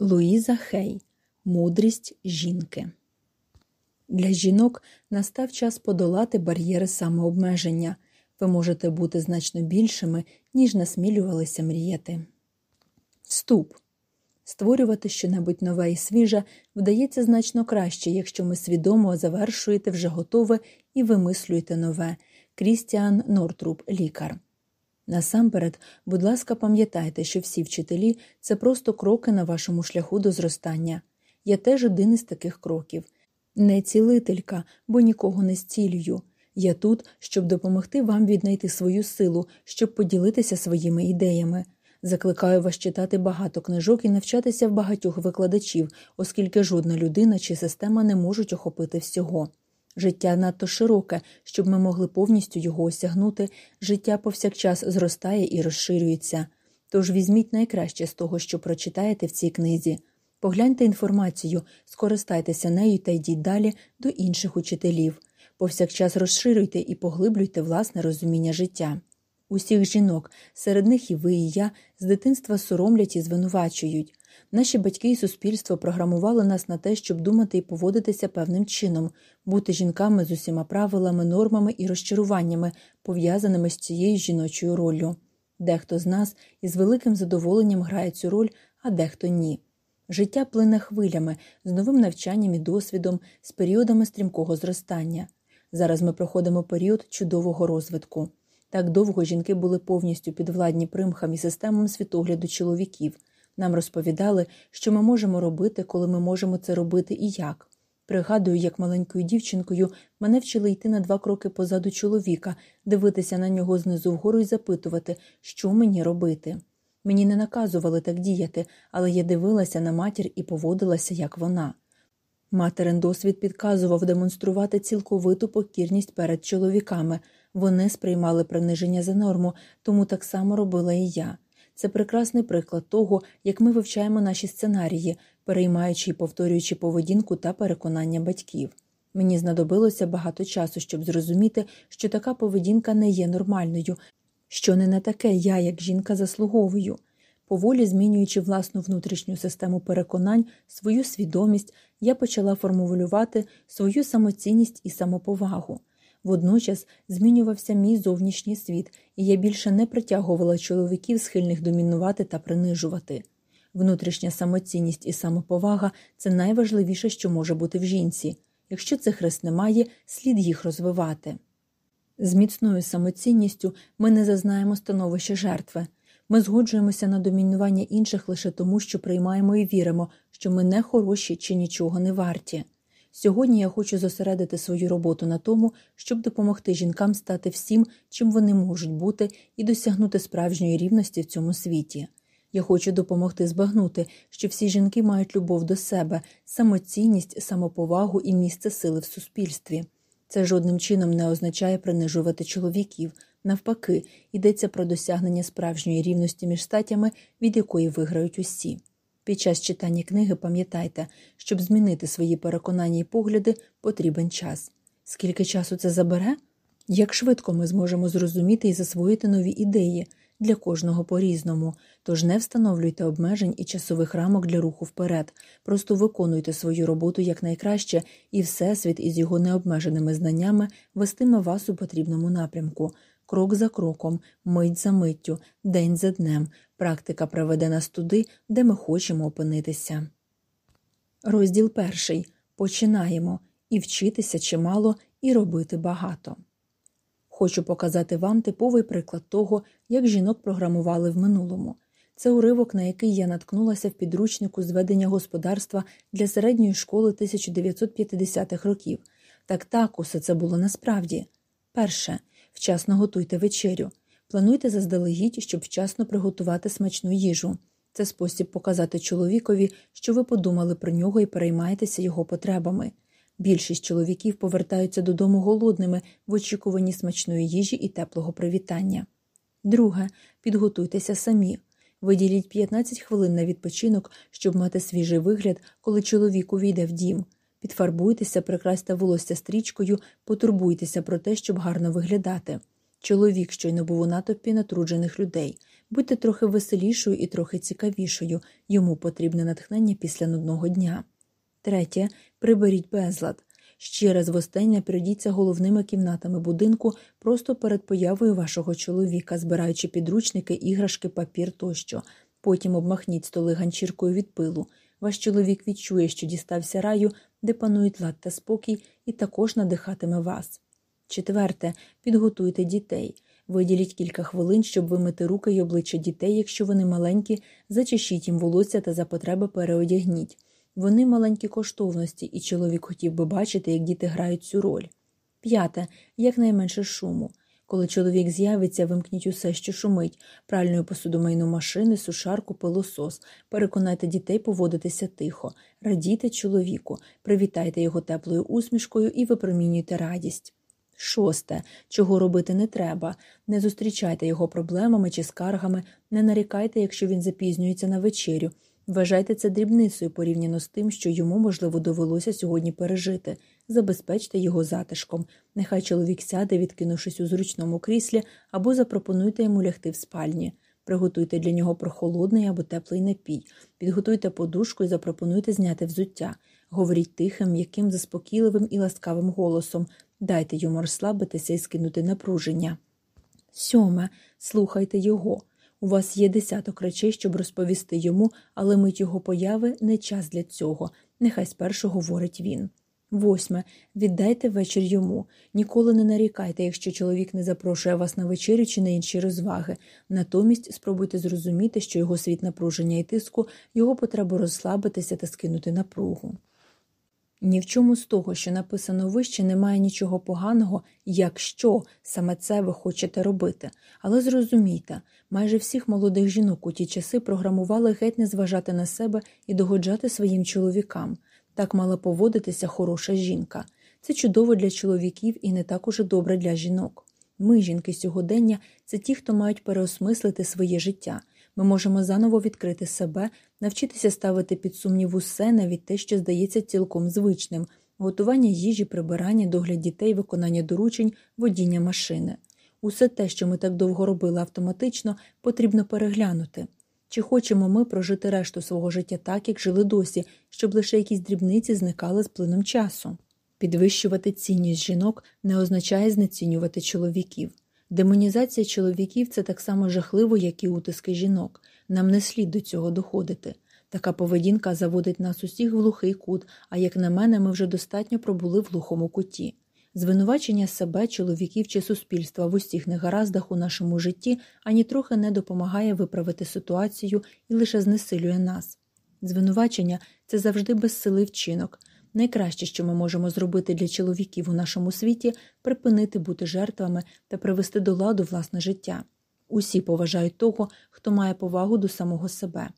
Луїза Хей Мудрість жінки. Для жінок настав час подолати бар'єри самообмеження. Ви можете бути значно більшими, ніж насмілювалися мріяти. Вступ створювати щонебудь нове і свіже вдається значно краще, якщо ми свідомо завершуєте вже готове і вимислюєте нове. Крістіан Нортруп, лікар. Насамперед, будь ласка, пам'ятайте, що всі вчителі це просто кроки на вашому шляху до зростання. Я теж один із таких кроків. Не цілителька, бо нікого не зцілюю. Я тут, щоб допомогти вам віднайти свою силу, щоб поділитися своїми ідеями. Закликаю вас читати багато книжок і навчатися в багатьох викладачів, оскільки жодна людина чи система не можуть охопити всього. Життя надто широке, щоб ми могли повністю його осягнути, життя повсякчас зростає і розширюється. Тож візьміть найкраще з того, що прочитаєте в цій книзі. Погляньте інформацію, скористайтеся нею та йдіть далі до інших учителів. Повсякчас розширюйте і поглиблюйте власне розуміння життя. Усіх жінок, серед них і ви, і я, з дитинства соромлять і звинувачують. Наші батьки і суспільство програмували нас на те, щоб думати і поводитися певним чином, бути жінками з усіма правилами, нормами і розчаруваннями, пов'язаними з цією жіночою роллю. Дехто з нас із великим задоволенням грає цю роль, а дехто ні. Життя плине хвилями, з новим навчанням і досвідом, з періодами стрімкого зростання. Зараз ми проходимо період чудового розвитку. Так довго жінки були повністю підвладні примхам і системам світогляду чоловіків. Нам розповідали, що ми можемо робити, коли ми можемо це робити і як. Пригадую, як маленькою дівчинкою мене вчили йти на два кроки позаду чоловіка, дивитися на нього знизу вгору і запитувати, що мені робити. Мені не наказували так діяти, але я дивилася на матір і поводилася, як вона. Материн досвід підказував демонструвати цілковиту покірність перед чоловіками. Вони сприймали приниження за норму, тому так само робила і я. Це прекрасний приклад того, як ми вивчаємо наші сценарії, переймаючи і повторюючи поведінку та переконання батьків. Мені знадобилося багато часу, щоб зрозуміти, що така поведінка не є нормальною, що не на таке я, як жінка, заслуговую. Поволі змінюючи власну внутрішню систему переконань, свою свідомість, я почала формулювати свою самоцінність і самоповагу. Водночас змінювався мій зовнішній світ, і я більше не притягувала чоловіків, схильних домінувати та принижувати. Внутрішня самоцінність і самоповага це найважливіше, що може бути в жінці. Якщо цих рис немає, слід їх розвивати. З міцною самоцінністю ми не зазнаємо становище жертви. Ми згоджуємося на домінування інших лише тому, що приймаємо і віримо, що ми не хороші чи нічого не варті. Сьогодні я хочу зосередити свою роботу на тому, щоб допомогти жінкам стати всім, чим вони можуть бути, і досягнути справжньої рівності в цьому світі. Я хочу допомогти збагнути, що всі жінки мають любов до себе, самоцінність, самоповагу і місце сили в суспільстві. Це жодним чином не означає принижувати чоловіків. Навпаки, йдеться про досягнення справжньої рівності між статями, від якої виграють усі. Під час читання книги пам'ятайте, щоб змінити свої переконання і погляди, потрібен час. Скільки часу це забере? Як швидко ми зможемо зрозуміти і засвоїти нові ідеї для кожного по різному, тож не встановлюйте обмежень і часових рамок для руху вперед, просто виконуйте свою роботу якнайкраще, і Всесвіт із його необмеженими знаннями вестиме вас у потрібному напрямку. Крок за кроком, мить за миттю, день за днем, практика приведе нас туди, де ми хочемо опинитися. Розділ перший починаємо і вчитися чимало, і робити багато. Хочу показати вам типовий приклад того, як жінок програмували в минулому. Це уривок, на який я наткнулася в підручнику зведення господарства для середньої школи 1950-х років. Так так, усе це було насправді. Перше, вчасно готуйте вечерю. Плануйте заздалегідь, щоб вчасно приготувати смачну їжу. Це спосіб показати чоловікові, що ви подумали про нього і переймаєтеся його потребами. Більшість чоловіків повертаються додому голодними в очікуванні смачної їжі і теплого привітання. Друге, підготуйтеся самі. Виділіть 15 хвилин на відпочинок, щоб мати свіжий вигляд, коли чоловік увійде в дім. Підфарбуйтеся, прикрасьте волосся стрічкою, потурбуйтеся про те, щоб гарно виглядати. Чоловік щойно був у натовпі натруджених людей. Будьте трохи веселішою і трохи цікавішою, йому потрібне натхнення після нудного дня. Третє приберіть безлад. Ще раз востаннє прийдіться головними кімнатами будинку просто перед появою вашого чоловіка, збираючи підручники, іграшки, папір тощо. Потім обмахніть столи ганчіркою від пилу. Ваш чоловік відчує, що дістався раю, де панують лад та спокій, і також надихатиме вас. Четверте, підготуйте дітей. Виділіть кілька хвилин, щоб вимити руки й обличчя дітей, якщо вони маленькі, зачешіть їм волосся та за потреби переодягніть. Вони маленькі коштовності, і чоловік хотів би бачити, як діти грають цю роль. П'яте якнайменше шуму. Коли чоловік з'явиться, вимкніть усе, що шумить, пральною посудомийну машини, сушарку, пилосос. Переконайте дітей поводитися тихо, радійте чоловіку, привітайте його теплою усмішкою і випромінюйте радість. Шосте, чого робити не треба. Не зустрічайте його проблемами чи скаргами, не нарікайте, якщо він запізнюється на вечерю. Вважайте це дрібницею порівняно з тим, що йому, можливо, довелося сьогодні пережити. Забезпечте його затишком. Нехай чоловік сяде, відкинувшись у зручному кріслі, або запропонуйте йому лягти в спальні. Приготуйте для нього прохолодний або теплий напій, підготуйте подушку і запропонуйте зняти взуття. Говоріть тихим, м'яким, заспокійливим і ласкавим голосом. Дайте йому розслабитися і скинути напруження. Сьоме. Слухайте його. У вас є десяток речей, щоб розповісти йому, але мить його появи не час для цього. Нехай спершу говорить він. Восьме. Віддайте вечір йому. Ніколи не нарікайте, якщо чоловік не запрошує вас на вечерю чи на інші розваги. Натомість спробуйте зрозуміти, що його світ напруження і тиску, його потребу розслабитися та скинути напругу. Ні в чому з того, що написано вище, немає нічого поганого, якщо саме це ви хочете робити. Але зрозумійте, майже всіх молодих жінок у ті часи програмували геть не зважати на себе і догоджати своїм чоловікам. Так мала поводитися хороша жінка. Це чудово для чоловіків і не так уже добре для жінок. Ми, жінки сьогодення, це ті, хто мають переосмислити своє життя. Ми можемо заново відкрити себе, навчитися ставити під сумнів усе, навіть те, що здається цілком звичним готування їжі, прибирання, догляд дітей, виконання доручень, водіння машини. Усе те, що ми так довго робили автоматично, потрібно переглянути. Чи хочемо ми прожити решту свого життя так, як жили досі, щоб лише якісь дрібниці зникали з плином часу? Підвищувати цінність жінок не означає знецінювати чоловіків. Демонізація чоловіків це так само жахливо, як і утиски жінок. Нам не слід до цього доходити. Така поведінка заводить нас усіх в глухий кут, а як на мене, ми вже достатньо пробули в глухому куті. Звинувачення себе, чоловіків чи суспільства в усіх негараздах у нашому житті ані трохи не допомагає виправити ситуацію і лише знесилює нас. Звинувачення це завжди безсилий вчинок. Найкраще, що ми можемо зробити для чоловіків у нашому світі, припинити бути жертвами та привести до ладу власне життя. Усі поважають того, хто має повагу до самого себе.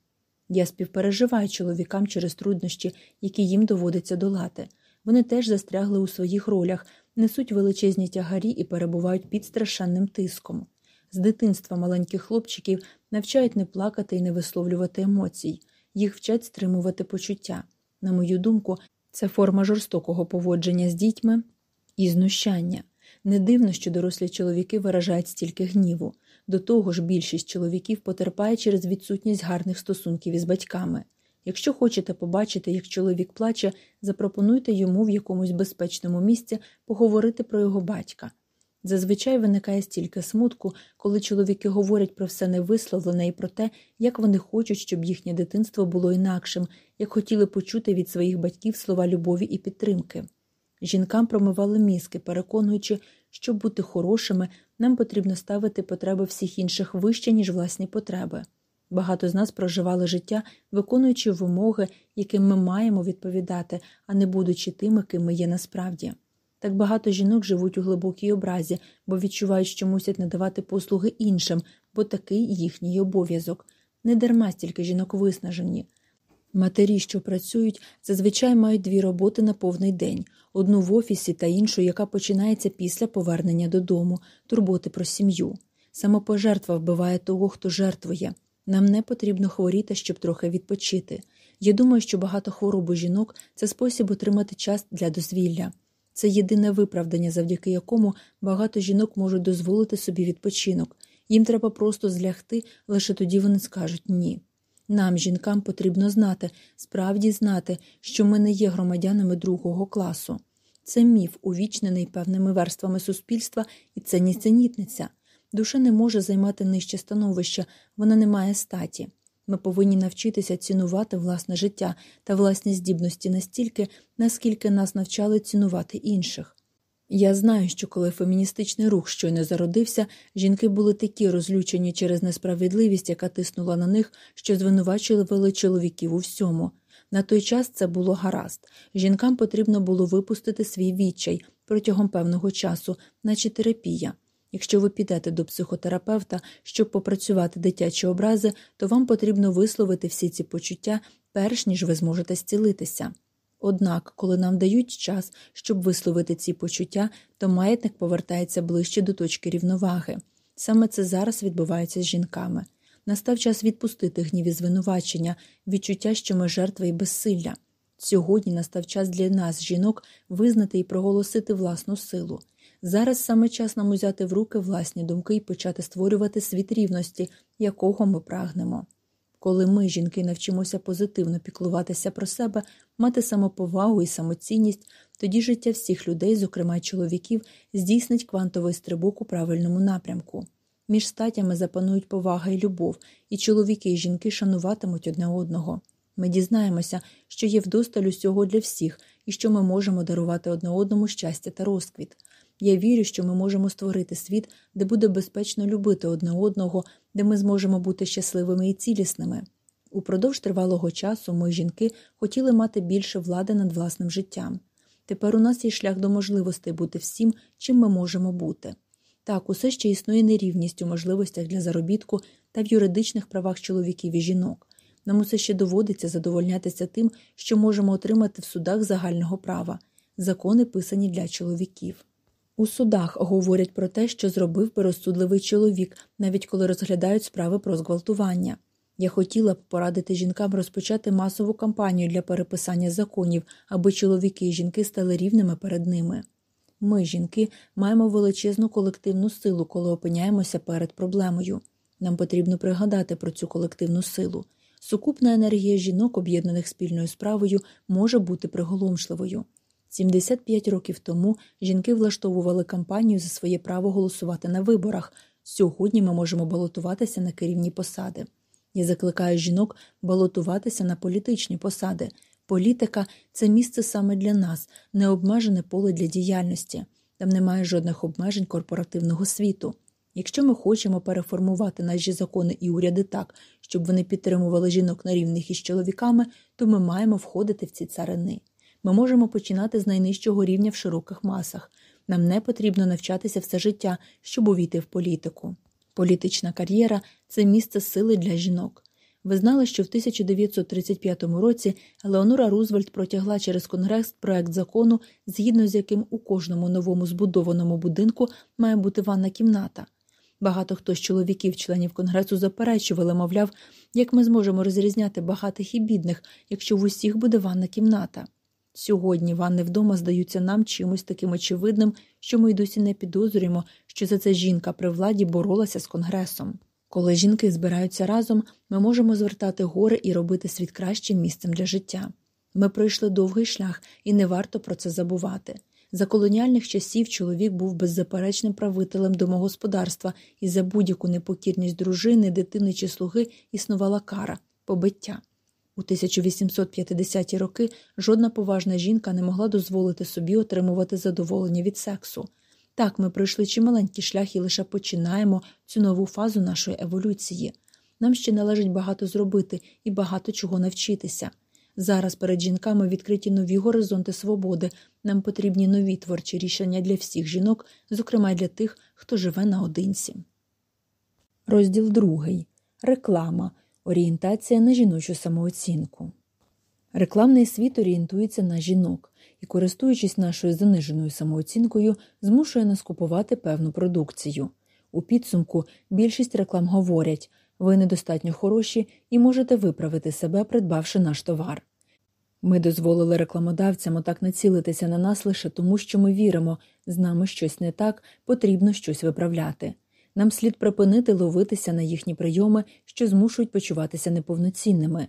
Я співпереживаю чоловікам через труднощі, які їм доводиться долати. Вони теж застрягли у своїх ролях, несуть величезні тягарі і перебувають під страшенним тиском. З дитинства маленьких хлопчиків навчають не плакати і не висловлювати емоцій, їх вчать стримувати почуття. На мою думку, це форма жорстокого поводження з дітьми і знущання. Не дивно, що дорослі чоловіки виражають стільки гніву. До того ж, більшість чоловіків потерпає через відсутність гарних стосунків із батьками. Якщо хочете побачити, як чоловік плаче, запропонуйте йому в якомусь безпечному місці поговорити про його батька. Зазвичай виникає стільки смутку, коли чоловіки говорять про все невисловлене і про те, як вони хочуть, щоб їхнє дитинство було інакшим, як хотіли почути від своїх батьків слова любові і підтримки. Жінкам промивали мізки, переконуючи, щоб бути хорошими, нам потрібно ставити потреби всіх інших вище, ніж власні потреби. Багато з нас проживали життя, виконуючи вимоги, яким ми маємо відповідати, а не будучи тими, ким ми є насправді. Так багато жінок живуть у глибокій образі, бо відчувають, що мусять надавати послуги іншим, бо такий їхній обов'язок. Не дарма стільки жінок виснажені. Матері, що працюють, зазвичай мають дві роботи на повний день одну в офісі та іншу, яка починається після повернення додому, турботи про сім'ю. Самопожертва вбиває того, хто жертвує. Нам не потрібно хворіти, щоб трохи відпочити. Я думаю, що багато хвороб у жінок це спосіб отримати час для дозвілля. Це єдине виправдання, завдяки якому багато жінок можуть дозволити собі відпочинок. Їм треба просто злягти, лише тоді вони скажуть ні. Нам, жінкам, потрібно знати, справді знати, що ми не є громадянами другого класу. Це міф, увічнений певними верствами суспільства, і це нісенітниця. Душа не може займати нижче становище, вона не має статі. Ми повинні навчитися цінувати власне життя та власні здібності настільки, наскільки нас навчали цінувати інших. Я знаю, що коли феміністичний рух щойно зародився, жінки були такі розлючені через несправедливість, яка тиснула на них, що звинувачували чоловіків у всьому. На той час це було гаразд. Жінкам потрібно було випустити свій відчай протягом певного часу, наче терапія. Якщо ви підете до психотерапевта, щоб попрацювати дитячі образи, то вам потрібно висловити всі ці почуття, перш ніж ви зможете зцілитися. Однак, коли нам дають час, щоб висловити ці почуття, то маятник повертається ближче до точки рівноваги. Саме це зараз відбувається з жінками. Настав час відпустити гнів і звинувачення, відчуття, що ми жертви і безсилля. Сьогодні настав час для нас, жінок, визнати і проголосити власну силу. Зараз саме час нам узяти в руки власні думки і почати створювати світ рівності, якого ми прагнемо. Коли ми, жінки, навчимося позитивно піклуватися про себе, мати самоповагу і самоцінність, тоді життя всіх людей, зокрема чоловіків, здійснить квантовий стрибок у правильному напрямку. Між статтями запанують повага і любов, і чоловіки і жінки шануватимуть одне одного. Ми дізнаємося, що є вдосталь усього для всіх і що ми можемо дарувати одне одному щастя та розквіт. Я вірю, що ми можемо створити світ, де буде безпечно любити одне одного, де ми зможемо бути щасливими і цілісними. Упродовж тривалого часу ми, жінки, хотіли мати більше влади над власним життям. Тепер у нас є шлях до можливостей бути всім, чим ми можемо бути. Так, усе ще існує нерівність у можливостях для заробітку та в юридичних правах чоловіків і жінок. Нам усе ще доводиться задовольнятися тим, що можемо отримати в судах загального права закони писані для чоловіків. У судах говорять про те, що зробив би розсудливий чоловік, навіть коли розглядають справи про зґвалтування. Я хотіла б порадити жінкам розпочати масову кампанію для переписання законів, аби чоловіки і жінки стали рівними перед ними. Ми, жінки, маємо величезну колективну силу, коли опиняємося перед проблемою. Нам потрібно пригадати про цю колективну силу. Сукупна енергія жінок, об'єднаних спільною справою, може бути приголомшливою. 75 років тому жінки влаштовували кампанію за своє право голосувати на виборах. Сьогодні ми можемо балотуватися на керівні посади. Я закликаю жінок балотуватися на політичні посади. Політика це місце саме для нас, необмежене поле для діяльності. Там немає жодних обмежень корпоративного світу. Якщо ми хочемо переформувати наші закони і уряди так, щоб вони підтримували жінок на рівних із чоловіками, то ми маємо входити в ці царини. Ми можемо починати з найнижчого рівня в широких масах. Нам не потрібно навчатися все життя, щоб увійти в політику. Політична кар'єра це місце сили для жінок. Ви знали, що в 1935 році Леонора Рузвельт протягла через Конгрес проект закону, згідно з яким у кожному новому збудованому будинку має бути ванна кімната. Багато хто з чоловіків, членів конгресу, заперечували, мовляв, як ми зможемо розрізняти багатих і бідних, якщо в усіх буде ванна кімната. Сьогодні ванни вдома здаються нам чимось таким очевидним, що ми й досі не підозрюємо, що за це жінка при владі боролася з конгресом. Коли жінки збираються разом, ми можемо звертати гори і робити світ кращим місцем для життя. Ми пройшли довгий шлях, і не варто про це забувати. За колоніальних часів чоловік був беззаперечним правителем домогосподарства, і за будь-яку непокірність дружини, дитини чи слуги існувала кара побиття. У 1850-ті роки жодна поважна жінка не могла дозволити собі отримувати задоволення від сексу. Так, ми пройшли чималенький шлях і лише починаємо цю нову фазу нашої еволюції. Нам ще належить багато зробити і багато чого навчитися. Зараз перед жінками відкриті нові горизонти свободи, нам потрібні нові творчі рішення для всіх жінок, зокрема й для тих, хто живе наодинці. Розділ другий. Реклама. Орієнтація на жіночу самооцінку. Рекламний світ орієнтується на жінок і, користуючись нашою заниженою самооцінкою, змушує нас купувати певну продукцію. У підсумку більшість реклам говорять ви недостатньо хороші і можете виправити себе, придбавши наш товар. Ми дозволили рекламодавцям отак націлитися на нас лише тому, що ми віримо, з нами щось не так, потрібно щось виправляти. Нам слід припинити ловитися на їхні прийоми, що змушують почуватися неповноцінними.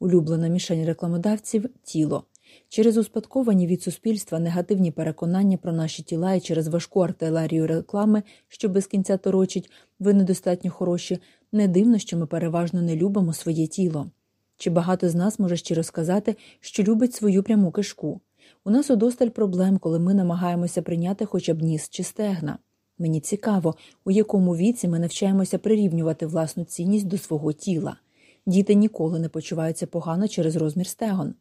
Улюблена мішень рекламодавців тіло. Через успадковані від суспільства негативні переконання про наші тіла і через важку артилерію реклами, що без кінця торочить, ви недостатньо хороші, не дивно, що ми переважно не любимо своє тіло. Чи багато з нас може щиро сказати, що любить свою пряму кишку? У нас удосталь проблем, коли ми намагаємося прийняти хоча б ніс чи стегна. Мені цікаво, у якому віці ми навчаємося прирівнювати власну цінність до свого тіла. Діти ніколи не почуваються погано через розмір стегон.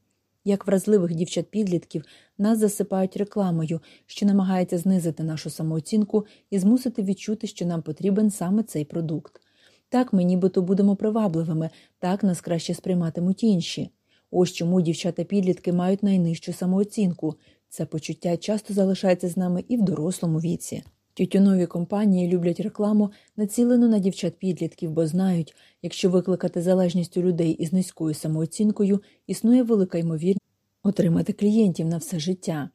Як вразливих дівчат-підлітків нас засипають рекламою, що намагається знизити нашу самооцінку і змусити відчути, що нам потрібен саме цей продукт. Так ми нібито будемо привабливими, так нас краще сприйматимуть інші. Ось чому дівчата-підлітки мають найнижчу самооцінку. Це почуття часто залишається з нами і в дорослому віці. Тютюнові компанії люблять рекламу, націлену на дівчат-підлітків, бо знають, якщо викликати залежність у людей із низькою самооцінкою, існує велика ймовірність отримати клієнтів на все життя.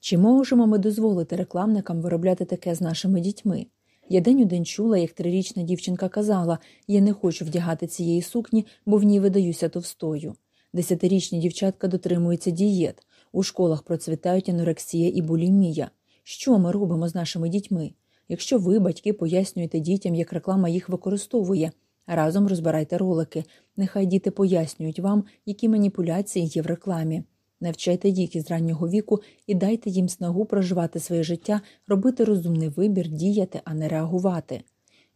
Чи можемо ми дозволити рекламникам виробляти таке з нашими дітьми? Я день у день чула, як трирічна дівчинка казала я не хочу вдягати цієї сукні, бо в ній видаюся товстою. Десятирічні дівчатка дотримуються дієт, у школах процвітають анорексія і булімія. Що ми робимо з нашими дітьми? Якщо ви, батьки, пояснюєте дітям, як реклама їх використовує, разом розбирайте ролики. Нехай діти пояснюють вам, які маніпуляції є в рекламі. Навчайте їх із раннього віку і дайте їм снагу проживати своє життя, робити розумний вибір, діяти, а не реагувати.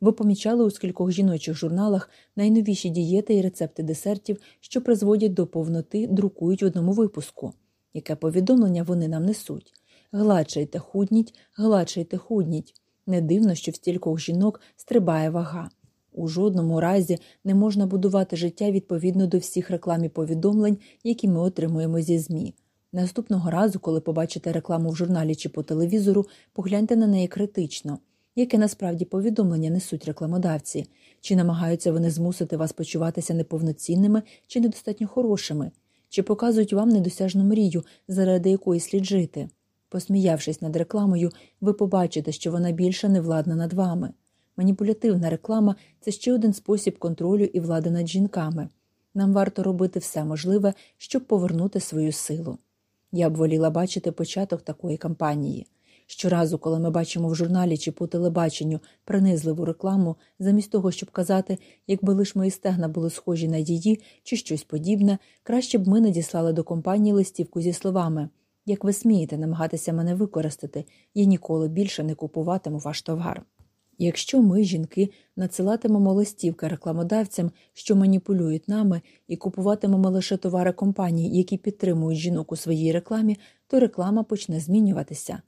Ви помічали у скількох жіночих журналах найновіші дієти і рецепти десертів, що призводять до повноти, друкують в одному випуску. Яке повідомлення вони нам несуть? Гладшайте, худніть, гладшайте, худніть. Не дивно, що в стількох жінок стрибає вага. У жодному разі не можна будувати життя відповідно до всіх реклам і повідомлень, які ми отримуємо зі ЗМІ. Наступного разу, коли побачите рекламу в журналі чи по телевізору, погляньте на неї критично, яке насправді повідомлення несуть рекламодавці, чи намагаються вони змусити вас почуватися неповноцінними чи недостатньо хорошими, чи показують вам недосяжну мрію, заради якої слід жити. Посміявшись над рекламою, ви побачите, що вона більше не владна над вами. Маніпулятивна реклама це ще один спосіб контролю і влади над жінками. Нам варто робити все можливе, щоб повернути свою силу. Я б воліла бачити початок такої кампанії. Щоразу, коли ми бачимо в журналі чи по телебаченню принизливу рекламу, замість того, щоб казати, якби лиш мої стегна були схожі на її чи щось подібне, краще б ми надіслали до компанії листівку зі словами як ви смієте намагатися мене використати, я ніколи більше не купуватиму ваш товар. Якщо ми, жінки, надсилатимемо листівки рекламодавцям, що маніпулюють нами, і купуватимемо лише товари компаній, які підтримують жінок у своїй рекламі, то реклама почне змінюватися.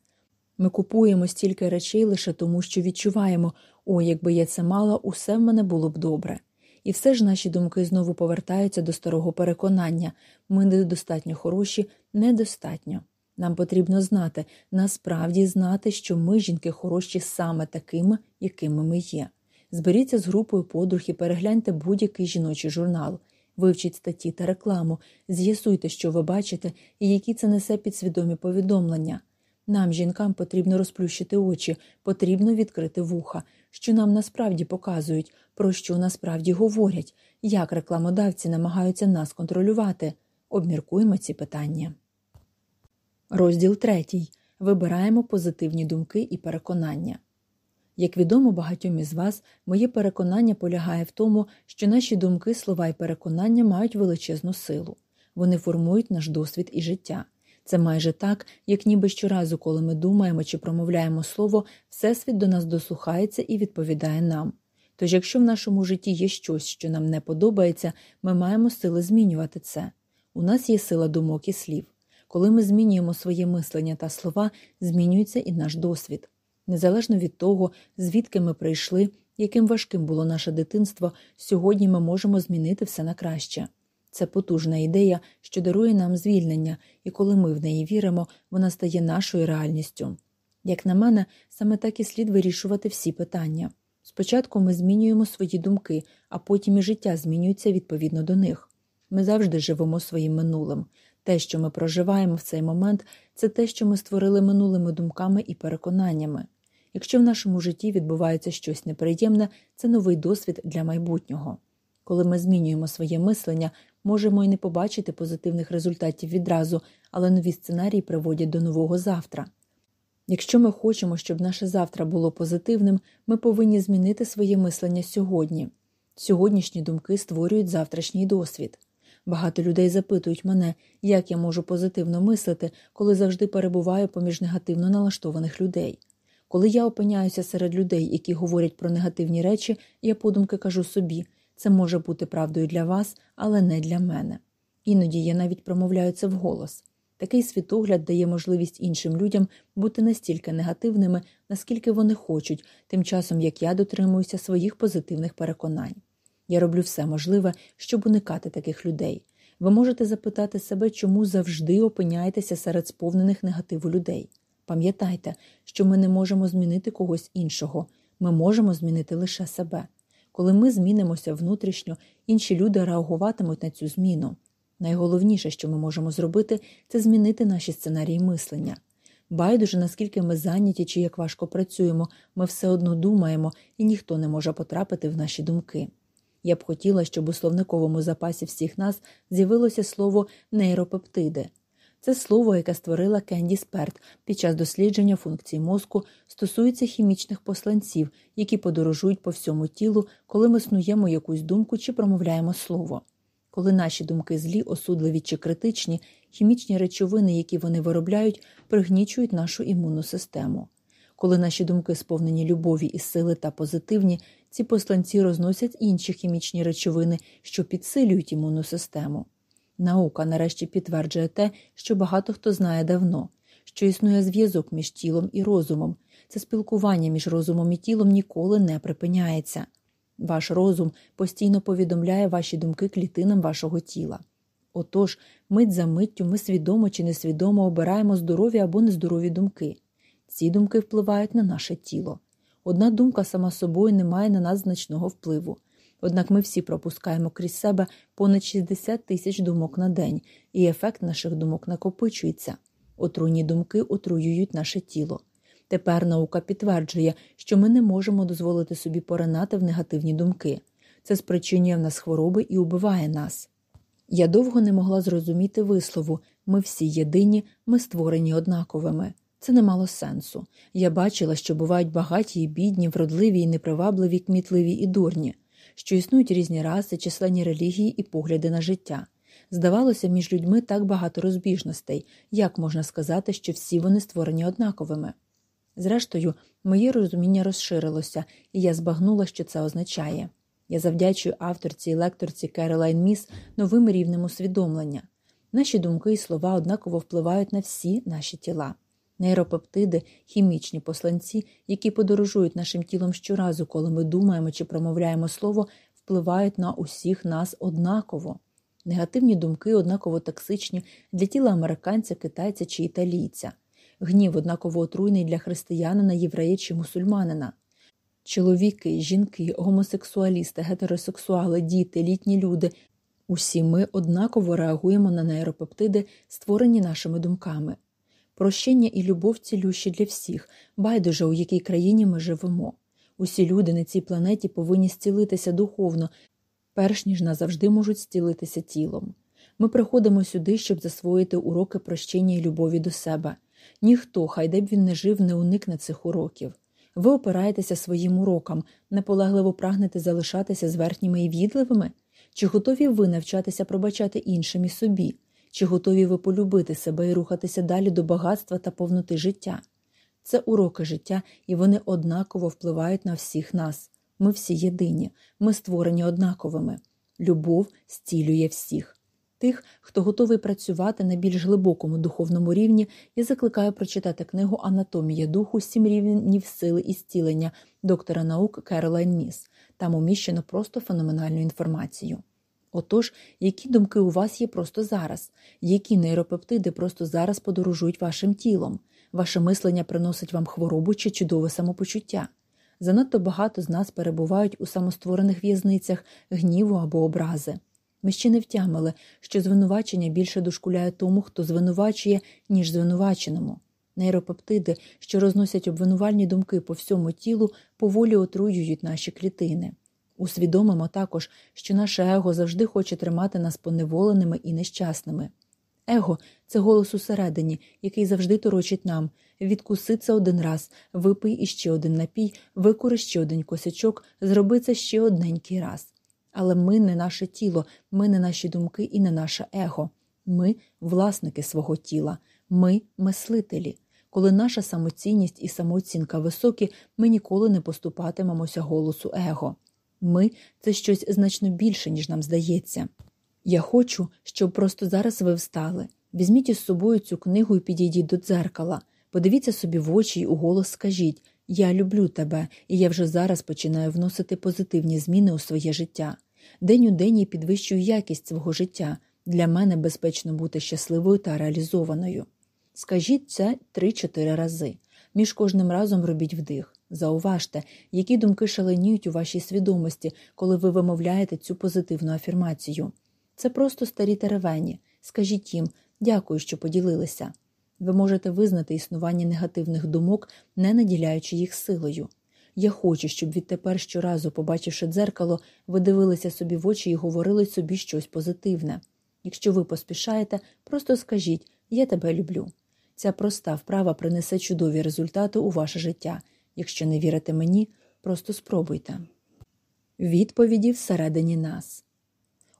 Ми купуємо стільки речей лише тому, що відчуваємо о, якби я це мала, усе в мене було б добре. І все ж наші думки знову повертаються до старого переконання ми недостатньо хороші, недостатньо. Нам потрібно знати, насправді знати, що ми, жінки, хороші саме такими, якими ми є. Зберіться з групою подруг і перегляньте будь-який жіночий журнал, вивчіть статті та рекламу, з'ясуйте, що ви бачите і які це несе підсвідомі повідомлення. Нам, жінкам, потрібно розплющити очі, потрібно відкрити вуха, що нам насправді показують, про що насправді говорять, як рекламодавці намагаються нас контролювати. Обміркуємо ці питання. Розділ третій. Вибираємо позитивні думки і переконання. Як відомо багатьом із вас, моє переконання полягає в тому, що наші думки, слова і переконання мають величезну силу. Вони формують наш досвід і життя. Це майже так, як ніби щоразу, коли ми думаємо чи промовляємо слово, Всесвіт до нас дослухається і відповідає нам. Тож, якщо в нашому житті є щось, що нам не подобається, ми маємо сили змінювати це. У нас є сила думок і слів. Коли ми змінюємо своє мислення та слова, змінюється і наш досвід. Незалежно від того, звідки ми прийшли, яким важким було наше дитинство, сьогодні ми можемо змінити все на краще. Це потужна ідея, що дарує нам звільнення, і коли ми в неї віримо, вона стає нашою реальністю. Як на мене, саме так і слід вирішувати всі питання. Спочатку ми змінюємо свої думки, а потім і життя змінюється відповідно до них. Ми завжди живемо своїм минулим. Те, що ми проживаємо в цей момент, це те, що ми створили минулими думками і переконаннями. Якщо в нашому житті відбувається щось неприємне, це новий досвід для майбутнього. Коли ми змінюємо своє мислення, можемо й не побачити позитивних результатів відразу, але нові сценарії приводять до нового завтра. Якщо ми хочемо, щоб наше завтра було позитивним, ми повинні змінити своє мислення сьогодні. Сьогоднішні думки створюють завтрашній досвід. Багато людей запитують мене, як я можу позитивно мислити, коли завжди перебуваю поміж негативно налаштованих людей. Коли я опиняюся серед людей, які говорять про негативні речі, я подумки кажу собі це може бути правдою для вас, але не для мене. Іноді я навіть промовляю це вголос. Такий світогляд дає можливість іншим людям бути настільки негативними, наскільки вони хочуть, тим часом як я дотримуюся своїх позитивних переконань. Я роблю все можливе, щоб уникати таких людей. Ви можете запитати себе, чому завжди опиняєтеся серед сповнених негативу людей. Пам'ятайте, що ми не можемо змінити когось іншого, ми можемо змінити лише себе. Коли ми змінимося внутрішньо, інші люди реагуватимуть на цю зміну. Найголовніше, що ми можемо зробити, це змінити наші сценарії мислення. Байдуже, наскільки ми зайняті чи як важко працюємо, ми все одно думаємо, і ніхто не може потрапити в наші думки. Я б хотіла, щоб у словниковому запасі всіх нас з'явилося слово нейропептиди. Це слово, яке створила Кенді Сперт під час дослідження функцій мозку, стосується хімічних посланців, які подорожують по всьому тілу, коли ми снуємо якусь думку чи промовляємо слово. Коли наші думки злі, осудливі чи критичні, хімічні речовини, які вони виробляють, пригнічують нашу імунну систему. Коли наші думки сповнені любові і сили та позитивні, ці посланці розносять інші хімічні речовини, що підсилюють імунну систему. Наука нарешті підтверджує те, що багато хто знає давно, що існує зв'язок між тілом і розумом. Це спілкування між розумом і тілом ніколи не припиняється. Ваш розум постійно повідомляє ваші думки клітинам вашого тіла. Отож, мить за миттю ми свідомо чи несвідомо обираємо здорові або нездорові думки. Ці думки впливають на наше тіло. Одна думка сама собою не має на нас значного впливу. Однак ми всі пропускаємо крізь себе понад 60 тисяч думок на день, і ефект наших думок накопичується. Отруйні думки отруюють наше тіло. Тепер наука підтверджує, що ми не можемо дозволити собі поринати в негативні думки. Це спричинює в нас хвороби і убиває нас. Я довго не могла зрозуміти вислову ми всі єдині, ми створені однаковими. Це не мало сенсу. Я бачила, що бувають багаті і бідні, вродливі і непривабливі, кмітливі і дурні, що існують різні раси, численні релігії і погляди на життя. Здавалося, між людьми так багато розбіжностей, як можна сказати, що всі вони створені однаковими. Зрештою, моє розуміння розширилося, і я збагнула, що це означає. Я завдячую авторці і лекторці Керолайн Міс новим рівнем усвідомлення. Наші думки і слова однаково впливають на всі наші тіла. Нейропептиди, хімічні посланці, які подорожують нашим тілом щоразу, коли ми думаємо чи промовляємо слово, впливають на усіх нас однаково. Негативні думки однаково токсичні для тіла американця, китайця чи італійця гнів однаково отруйний для християнина, єврея чи мусульманина. Чоловіки, жінки, гомосексуалісти, гетеросексуали, діти, літні люди усі ми однаково реагуємо на нейропептиди, створені нашими думками. Прощення і любов цілющі для всіх, байдуже, у якій країні ми живемо. Усі люди на цій планеті повинні зцілитися духовно, перш ніж назавжди можуть зцілитися тілом. Ми приходимо сюди, щоб засвоїти уроки прощення і любові до себе. Ніхто, хай де б він не жив, не уникне цих уроків. Ви опираєтеся своїм урокам, наполегливо прагнете залишатися зверхніми і відливими? Чи готові ви навчатися пробачати іншим і собі? Чи готові ви полюбити себе і рухатися далі до багатства та повноти життя? Це уроки життя, і вони однаково впливають на всіх нас. Ми всі єдині, ми створені однаковими. Любов зцілює всіх. Тих, хто готовий працювати на більш глибокому духовному рівні, я закликаю прочитати книгу Анатомія духу сім рівнів сили і зцілення доктора наук Керолайн Міс. Там уміщено просто феноменальну інформацію. Отож, які думки у вас є просто зараз, які нейропептиди просто зараз подорожують вашим тілом, ваше мислення приносить вам хворобу чи чудове самопочуття. Занадто багато з нас перебувають у самостворених в'язницях гніву або образи. Ми ще не втямили, що звинувачення більше дошкуляє тому, хто звинувачує, ніж звинуваченому. Нейропептиди, що розносять обвинувальні думки по всьому тілу, поволі отруюють наші клітини. Усвідомимо також, що наше его завжди хоче тримати нас поневоленими і нещасними. Его це голос усередині, який завжди торочить нам відкуси це один раз, випий іще один напій, викури ще один косячок, зроби це ще одненький раз. Але ми не наше тіло, ми не наші думки і не наше его. Ми власники свого тіла, ми мислителі. Коли наша самоцінність і самооцінка високі, ми ніколи не поступатимемося голосу его. Ми це щось значно більше, ніж нам здається. Я хочу, щоб просто зараз ви встали. Візьміть із собою цю книгу і підійдіть до дзеркала. Подивіться собі в очі й у голос скажіть Я люблю тебе, і я вже зараз починаю вносити позитивні зміни у своє життя. День у день я підвищую якість свого життя. Для мене безпечно бути щасливою та реалізованою. Скажіть це 3-4 рази. Між кожним разом робіть вдих. Зауважте, які думки шаленіють у вашій свідомості, коли ви вимовляєте цю позитивну афірмацію. Це просто старі теревені. Скажіть їм дякую, що поділилися. Ви можете визнати існування негативних думок, не наділяючи їх силою. Я хочу, щоб відтепер щоразу, побачивши дзеркало, ви дивилися собі в очі і говорили собі щось позитивне. Якщо ви поспішаєте, просто скажіть Я тебе люблю. Ця проста вправа принесе чудові результати у ваше життя. Якщо не вірите мені, просто спробуйте. Відповіді всередині нас.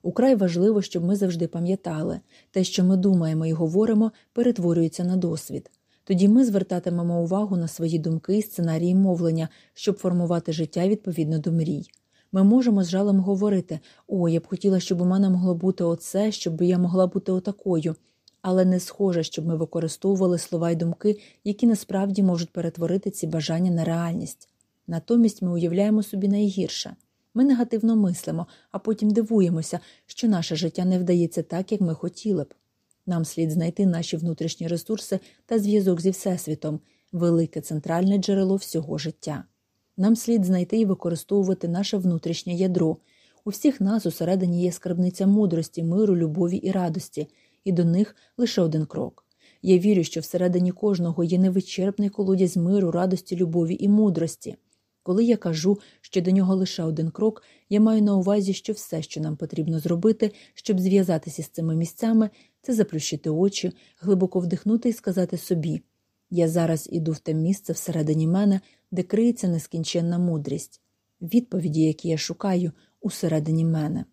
Украй важливо, щоб ми завжди пам'ятали те, що ми думаємо і говоримо, перетворюється на досвід. Тоді ми звертатимемо увагу на свої думки і сценарії мовлення, щоб формувати життя відповідно до мрій. Ми можемо з жалем говорити О, я б хотіла, щоб у мене могло бути оце, щоб я могла бути отакою, але не схоже, щоб ми використовували слова й думки, які насправді можуть перетворити ці бажання на реальність. Натомість ми уявляємо собі найгірше. Ми негативно мислимо, а потім дивуємося, що наше життя не вдається так, як ми хотіли б. Нам слід знайти наші внутрішні ресурси та зв'язок зі Всесвітом, велике центральне джерело всього життя. Нам слід знайти і використовувати наше внутрішнє ядро. У всіх нас усередині є скарбниця мудрості, миру, любові і радості, і до них лише один крок. Я вірю, що всередині кожного є невичерпний колодязь миру, радості, любові і мудрості. Коли я кажу, що до нього лише один крок, я маю на увазі, що все, що нам потрібно зробити, щоб зв'язатися з цими місцями, це заплющити очі, глибоко вдихнути і сказати собі я зараз іду в те місце всередині мене, де криється нескінченна мудрість, відповіді, які я шукаю, усередині мене.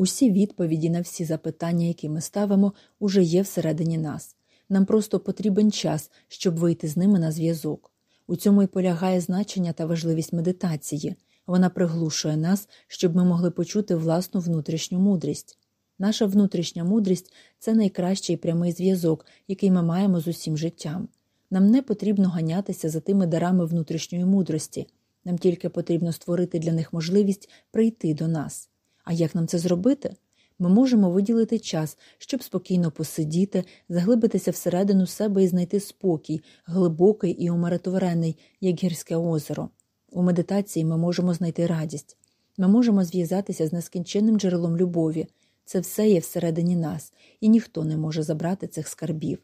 Усі відповіді на всі запитання, які ми ставимо, уже є всередині нас. Нам просто потрібен час, щоб вийти з ними на зв'язок. У цьому й полягає значення та важливість медитації. Вона приглушує нас, щоб ми могли почути власну внутрішню мудрість. Наша внутрішня мудрість це найкращий прямий зв'язок, який ми маємо з усім життям. Нам не потрібно ганятися за тими дарами внутрішньої мудрості, нам тільки потрібно створити для них можливість прийти до нас. А як нам це зробити? Ми можемо виділити час, щоб спокійно посидіти, заглибитися всередину себе і знайти спокій, глибокий і умиротворений, як гірське озеро. У медитації ми можемо знайти радість, ми можемо зв'язатися з нескінченним джерелом любові. Це все є всередині нас, і ніхто не може забрати цих скарбів.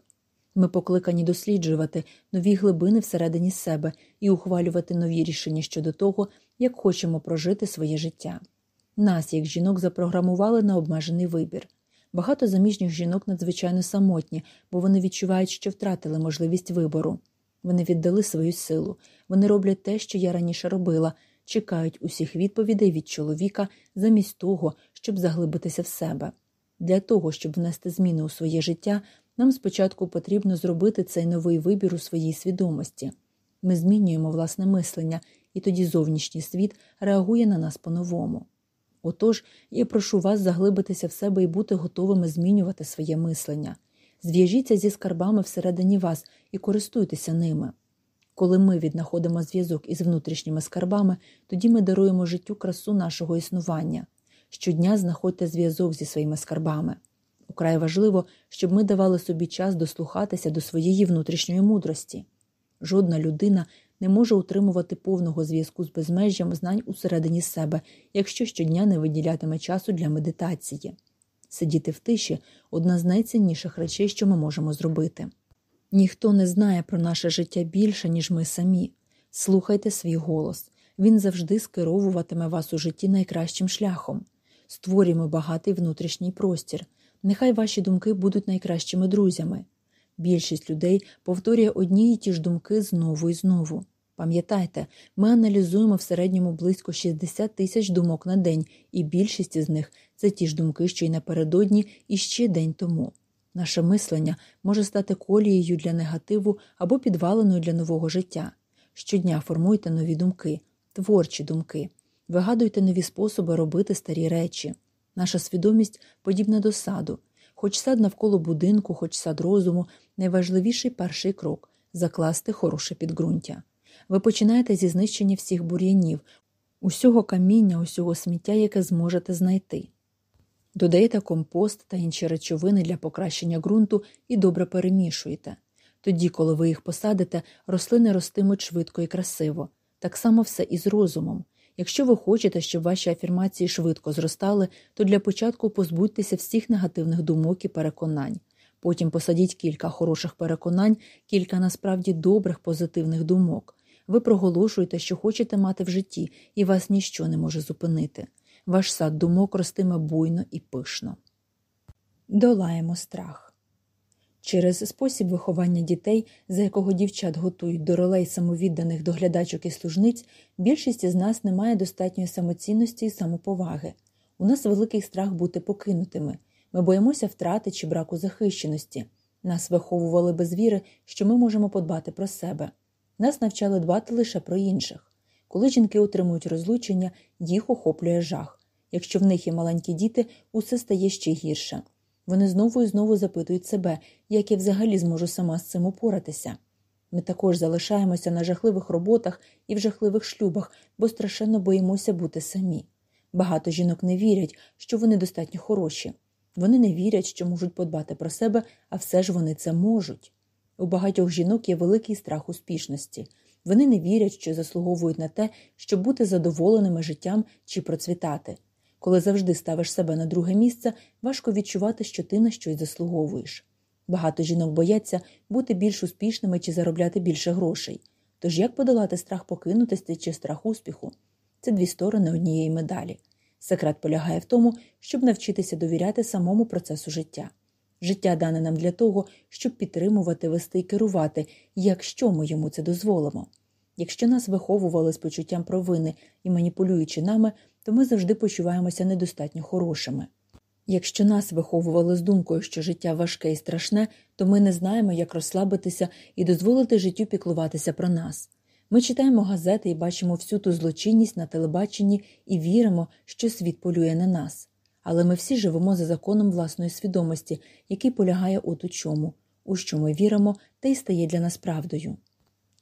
Ми покликані досліджувати нові глибини всередині себе і ухвалювати нові рішення щодо того, як хочемо прожити своє життя. Нас, як жінок, запрограмували на обмежений вибір. Багато заміжніх жінок надзвичайно самотні, бо вони відчувають, що втратили можливість вибору. Вони віддали свою силу, вони роблять те, що я раніше робила, чекають усіх відповідей від чоловіка замість того, щоб заглибитися в себе. Для того, щоб внести зміни у своє життя, нам спочатку потрібно зробити цей новий вибір у своїй свідомості. Ми змінюємо власне мислення, і тоді зовнішній світ реагує на нас по-новому. Отож, я прошу вас заглибитися в себе і бути готовими змінювати своє мислення. Зв'яжіться зі скарбами всередині вас і користуйтеся ними. Коли ми віднаходимо зв'язок із внутрішніми скарбами, тоді ми даруємо життю красу нашого існування. Щодня знаходьте зв'язок зі своїми скарбами. Украй важливо, щоб ми давали собі час дослухатися до своєї внутрішньої мудрості. Жодна людина не може утримувати повного зв'язку з безмежжям знань усередині себе, якщо щодня не виділятиме часу для медитації. Сидіти в тиші одна з найцінніших речей, що ми можемо зробити. Ніхто не знає про наше життя більше, ніж ми самі. Слухайте свій голос, він завжди скеровуватиме вас у житті найкращим шляхом. Створюємо багатий внутрішній простір. Нехай ваші думки будуть найкращими друзями. Більшість людей повторює одні й ті ж думки знову і знову. Пам'ятайте, ми аналізуємо в середньому близько 60 тисяч думок на день, і більшість із них це ті ж думки, що й напередодні і ще день тому. Наше мислення може стати колією для негативу або підваленою для нового життя. Щодня формуйте нові думки, творчі думки, вигадуйте нові способи робити старі речі. Наша свідомість подібна до саду, хоч сад навколо будинку, хоч сад розуму, найважливіший перший крок закласти хороше підґрунтя. Ви починаєте зі знищення всіх бур'янів, усього каміння, усього сміття, яке зможете знайти. Додаєте компост та інші речовини для покращення ґрунту і добре перемішуєте. Тоді, коли ви їх посадите, рослини ростимуть швидко і красиво. Так само все і з розумом. Якщо ви хочете, щоб ваші афірмації швидко зростали, то для початку позбудьтеся всіх негативних думок і переконань. Потім посадіть кілька хороших переконань, кілька насправді добрих позитивних думок. Ви проголошуєте, що хочете мати в житті, і вас ніщо не може зупинити. Ваш сад думок ростиме буйно і пишно. Долаємо страх. Через спосіб виховання дітей, за якого дівчат готують до ролей самовідданих доглядачок і служниць, більшість із нас не має достатньої самоцінності і самоповаги. У нас великий страх бути покинутими. Ми боїмося втрати чи браку захищеності. Нас виховували без віри, що ми можемо подбати про себе. Нас навчали дбати лише про інших. Коли жінки отримують розлучення, їх охоплює жах. Якщо в них є маленькі діти, усе стає ще гірше. Вони знову і знову запитують себе, як я взагалі зможу сама з цим упоратися. Ми також залишаємося на жахливих роботах і в жахливих шлюбах, бо страшенно боїмося бути самі. Багато жінок не вірять, що вони достатньо хороші. Вони не вірять, що можуть подбати про себе, а все ж вони це можуть. У багатьох жінок є великий страх успішності. Вони не вірять, що заслуговують на те, щоб бути задоволеними життям чи процвітати. Коли завжди ставиш себе на друге місце, важко відчувати, що ти на щось заслуговуєш. Багато жінок бояться бути більш успішними чи заробляти більше грошей. Тож як подолати страх покинутості чи страх успіху? Це дві сторони однієї медалі. Секрет полягає в тому, щоб навчитися довіряти самому процесу життя. Життя дане нам для того, щоб підтримувати, вести і керувати, якщо ми йому це дозволимо. Якщо нас виховували з почуттям провини і маніпулюючи нами, то ми завжди почуваємося недостатньо хорошими. Якщо нас виховували з думкою, що життя важке і страшне, то ми не знаємо, як розслабитися і дозволити життю піклуватися про нас. Ми читаємо газети і бачимо всю ту злочинність на телебаченні і віримо, що світ полює на нас. Але ми всі живемо за законом власної свідомості, який полягає от у чому, у що ми віримо, те й стає для нас правдою.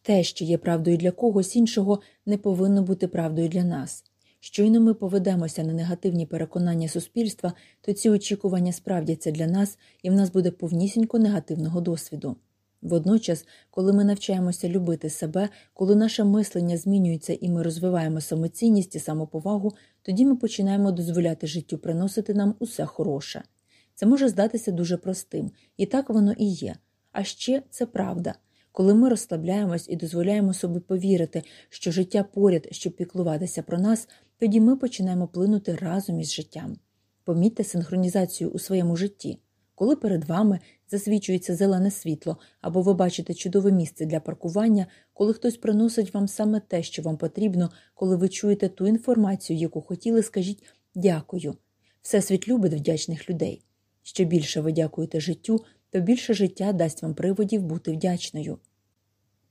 Те, що є правдою для когось іншого, не повинно бути правдою для нас. Щойно ми поведемося на негативні переконання суспільства, то ці очікування справдяться для нас, і в нас буде повнісінько негативного досвіду. Водночас, коли ми навчаємося любити себе, коли наше мислення змінюється і ми розвиваємо самоцінність і самоповагу, тоді ми починаємо дозволяти життю приносити нам усе хороше. Це може здатися дуже простим, і так воно і є. А ще це правда. Коли ми розслабляємось і дозволяємо собі повірити, що життя поряд, щоб піклуватися про нас, тоді ми починаємо плинути разом із життям. Помітьте синхронізацію у своєму житті. Коли перед вами засвічується зелене світло, або ви бачите чудове місце для паркування, коли хтось приносить вам саме те, що вам потрібно, коли ви чуєте ту інформацію, яку хотіли, скажіть дякую. Всесвіт любить вдячних людей. Що більше ви дякуєте життю, то більше життя дасть вам приводів бути вдячною.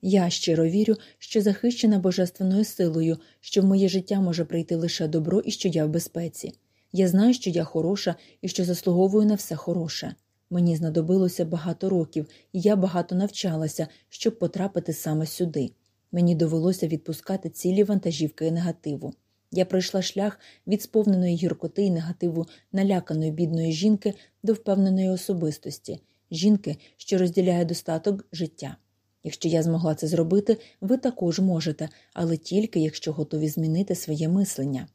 Я щиро вірю, що захищена божественною силою, що в моє життя може прийти лише добро і що я в безпеці. Я знаю, що я хороша і що заслуговую на все хороше. Мені знадобилося багато років, і я багато навчалася, щоб потрапити саме сюди. Мені довелося відпускати цілі вантажівки негативу. Я пройшла шлях від сповненої гіркоти і негативу наляканої бідної жінки до впевненої особистості, жінки, що розділяє достаток життя. Якщо я змогла це зробити, ви також можете, але тільки якщо готові змінити своє мислення.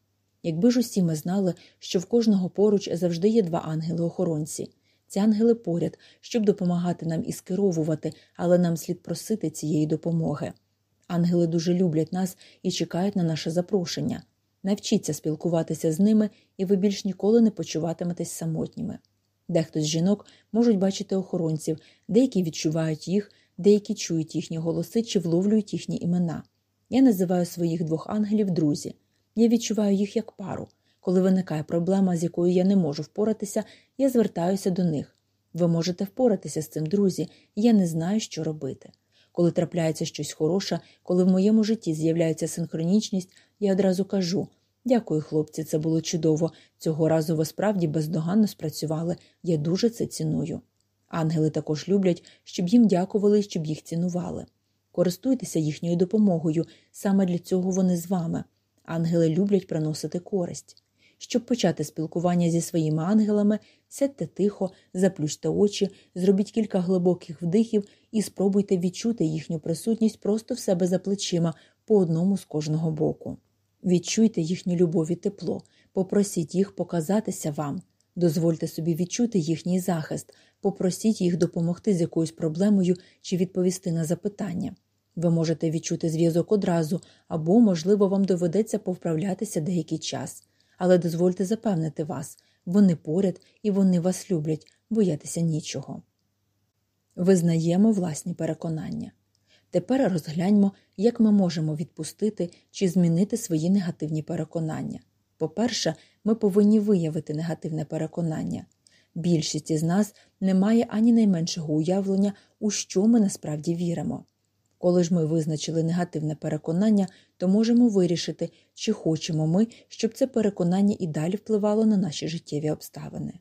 Якби ж усі ми знали, що в кожного поруч завжди є два ангели-охоронці. Ці ангели поряд, щоб допомагати нам і скеровувати, але нам слід просити цієї допомоги. Ангели дуже люблять нас і чекають на наше запрошення. Навчіться спілкуватися з ними, і ви більш ніколи не почуватиметесь самотніми. Дехто з жінок можуть бачити охоронців, деякі відчувають їх, деякі чують їхні голоси чи вловлюють їхні імена. Я називаю своїх двох ангелів друзі. Я відчуваю їх як пару. Коли виникає проблема, з якою я не можу впоратися, я звертаюся до них. Ви можете впоратися з цим, друзі, я не знаю, що робити. Коли трапляється щось хороше, коли в моєму житті з'являється синхронічність, я одразу кажу дякую, хлопці, це було чудово. Цього разу ви справді бездоганно спрацювали, я дуже це ціную. Ангели також люблять, щоб їм дякували і щоб їх цінували. Користуйтеся їхньою допомогою, саме для цього вони з вами. Ангели люблять приносити користь. Щоб почати спілкування зі своїми ангелами, сядьте тихо, заплющте очі, зробіть кілька глибоких вдихів і спробуйте відчути їхню присутність просто в себе за плечима по одному з кожного боку. Відчуйте їхню любов і тепло, попросіть їх показатися вам, дозвольте собі відчути їхній захист, попросіть їх допомогти з якоюсь проблемою чи відповісти на запитання. Ви можете відчути зв'язок одразу, або, можливо, вам доведеться повправлятися деякий час. Але дозвольте запевнити вас, вони поряд і вони вас люблять, боятися нічого. Визнаємо власні переконання. Тепер розгляньмо, як ми можемо відпустити чи змінити свої негативні переконання. По-перше, ми повинні виявити негативне переконання. Більшість із нас не має ані найменшого уявлення, у що ми насправді віримо. Коли ж ми визначили негативне переконання, то можемо вирішити, чи хочемо ми, щоб це переконання і далі впливало на наші життєві обставини.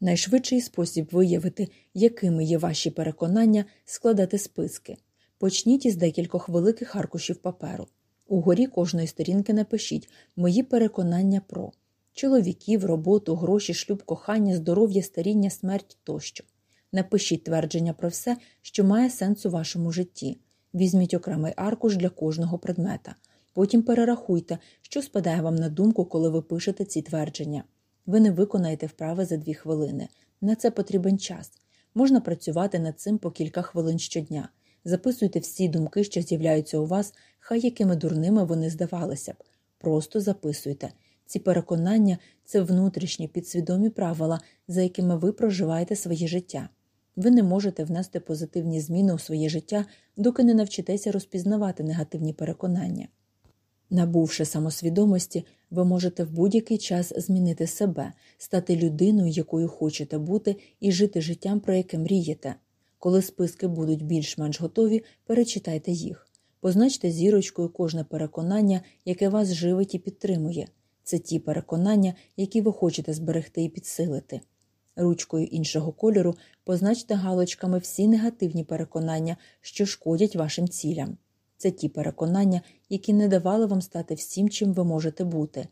Найшвидший спосіб виявити, якими є ваші переконання, складати списки. Почніть із декількох великих аркушів паперу. Угорі кожної сторінки напишіть мої переконання про чоловіків, роботу, гроші, шлюб, кохання, здоров'я, старіння, смерть тощо. Напишіть твердження про все, що має сенс у вашому житті. Візьміть окремий аркуш для кожного предмета. Потім перерахуйте, що спадає вам на думку, коли ви пишете ці твердження. Ви не виконаєте вправи за дві хвилини. На це потрібен час. Можна працювати над цим по кілька хвилин щодня. Записуйте всі думки, що з'являються у вас, хай якими дурними вони здавалися б. Просто записуйте. Ці переконання це внутрішні підсвідомі правила, за якими ви проживаєте своє життя. Ви не можете внести позитивні зміни у своє життя, доки не навчитеся розпізнавати негативні переконання. Набувши самосвідомості, ви можете в будь-який час змінити себе, стати людиною, якою хочете бути, і жити життям, про яке мрієте. Коли списки будуть більш-менш готові, перечитайте їх. Позначте зірочкою кожне переконання, яке вас живить і підтримує. Це ті переконання, які ви хочете зберегти і підсилити. Ручкою іншого кольору позначте галочками всі негативні переконання, що шкодять вашим цілям. Це ті переконання, які не давали вам стати всім, чим ви можете бути.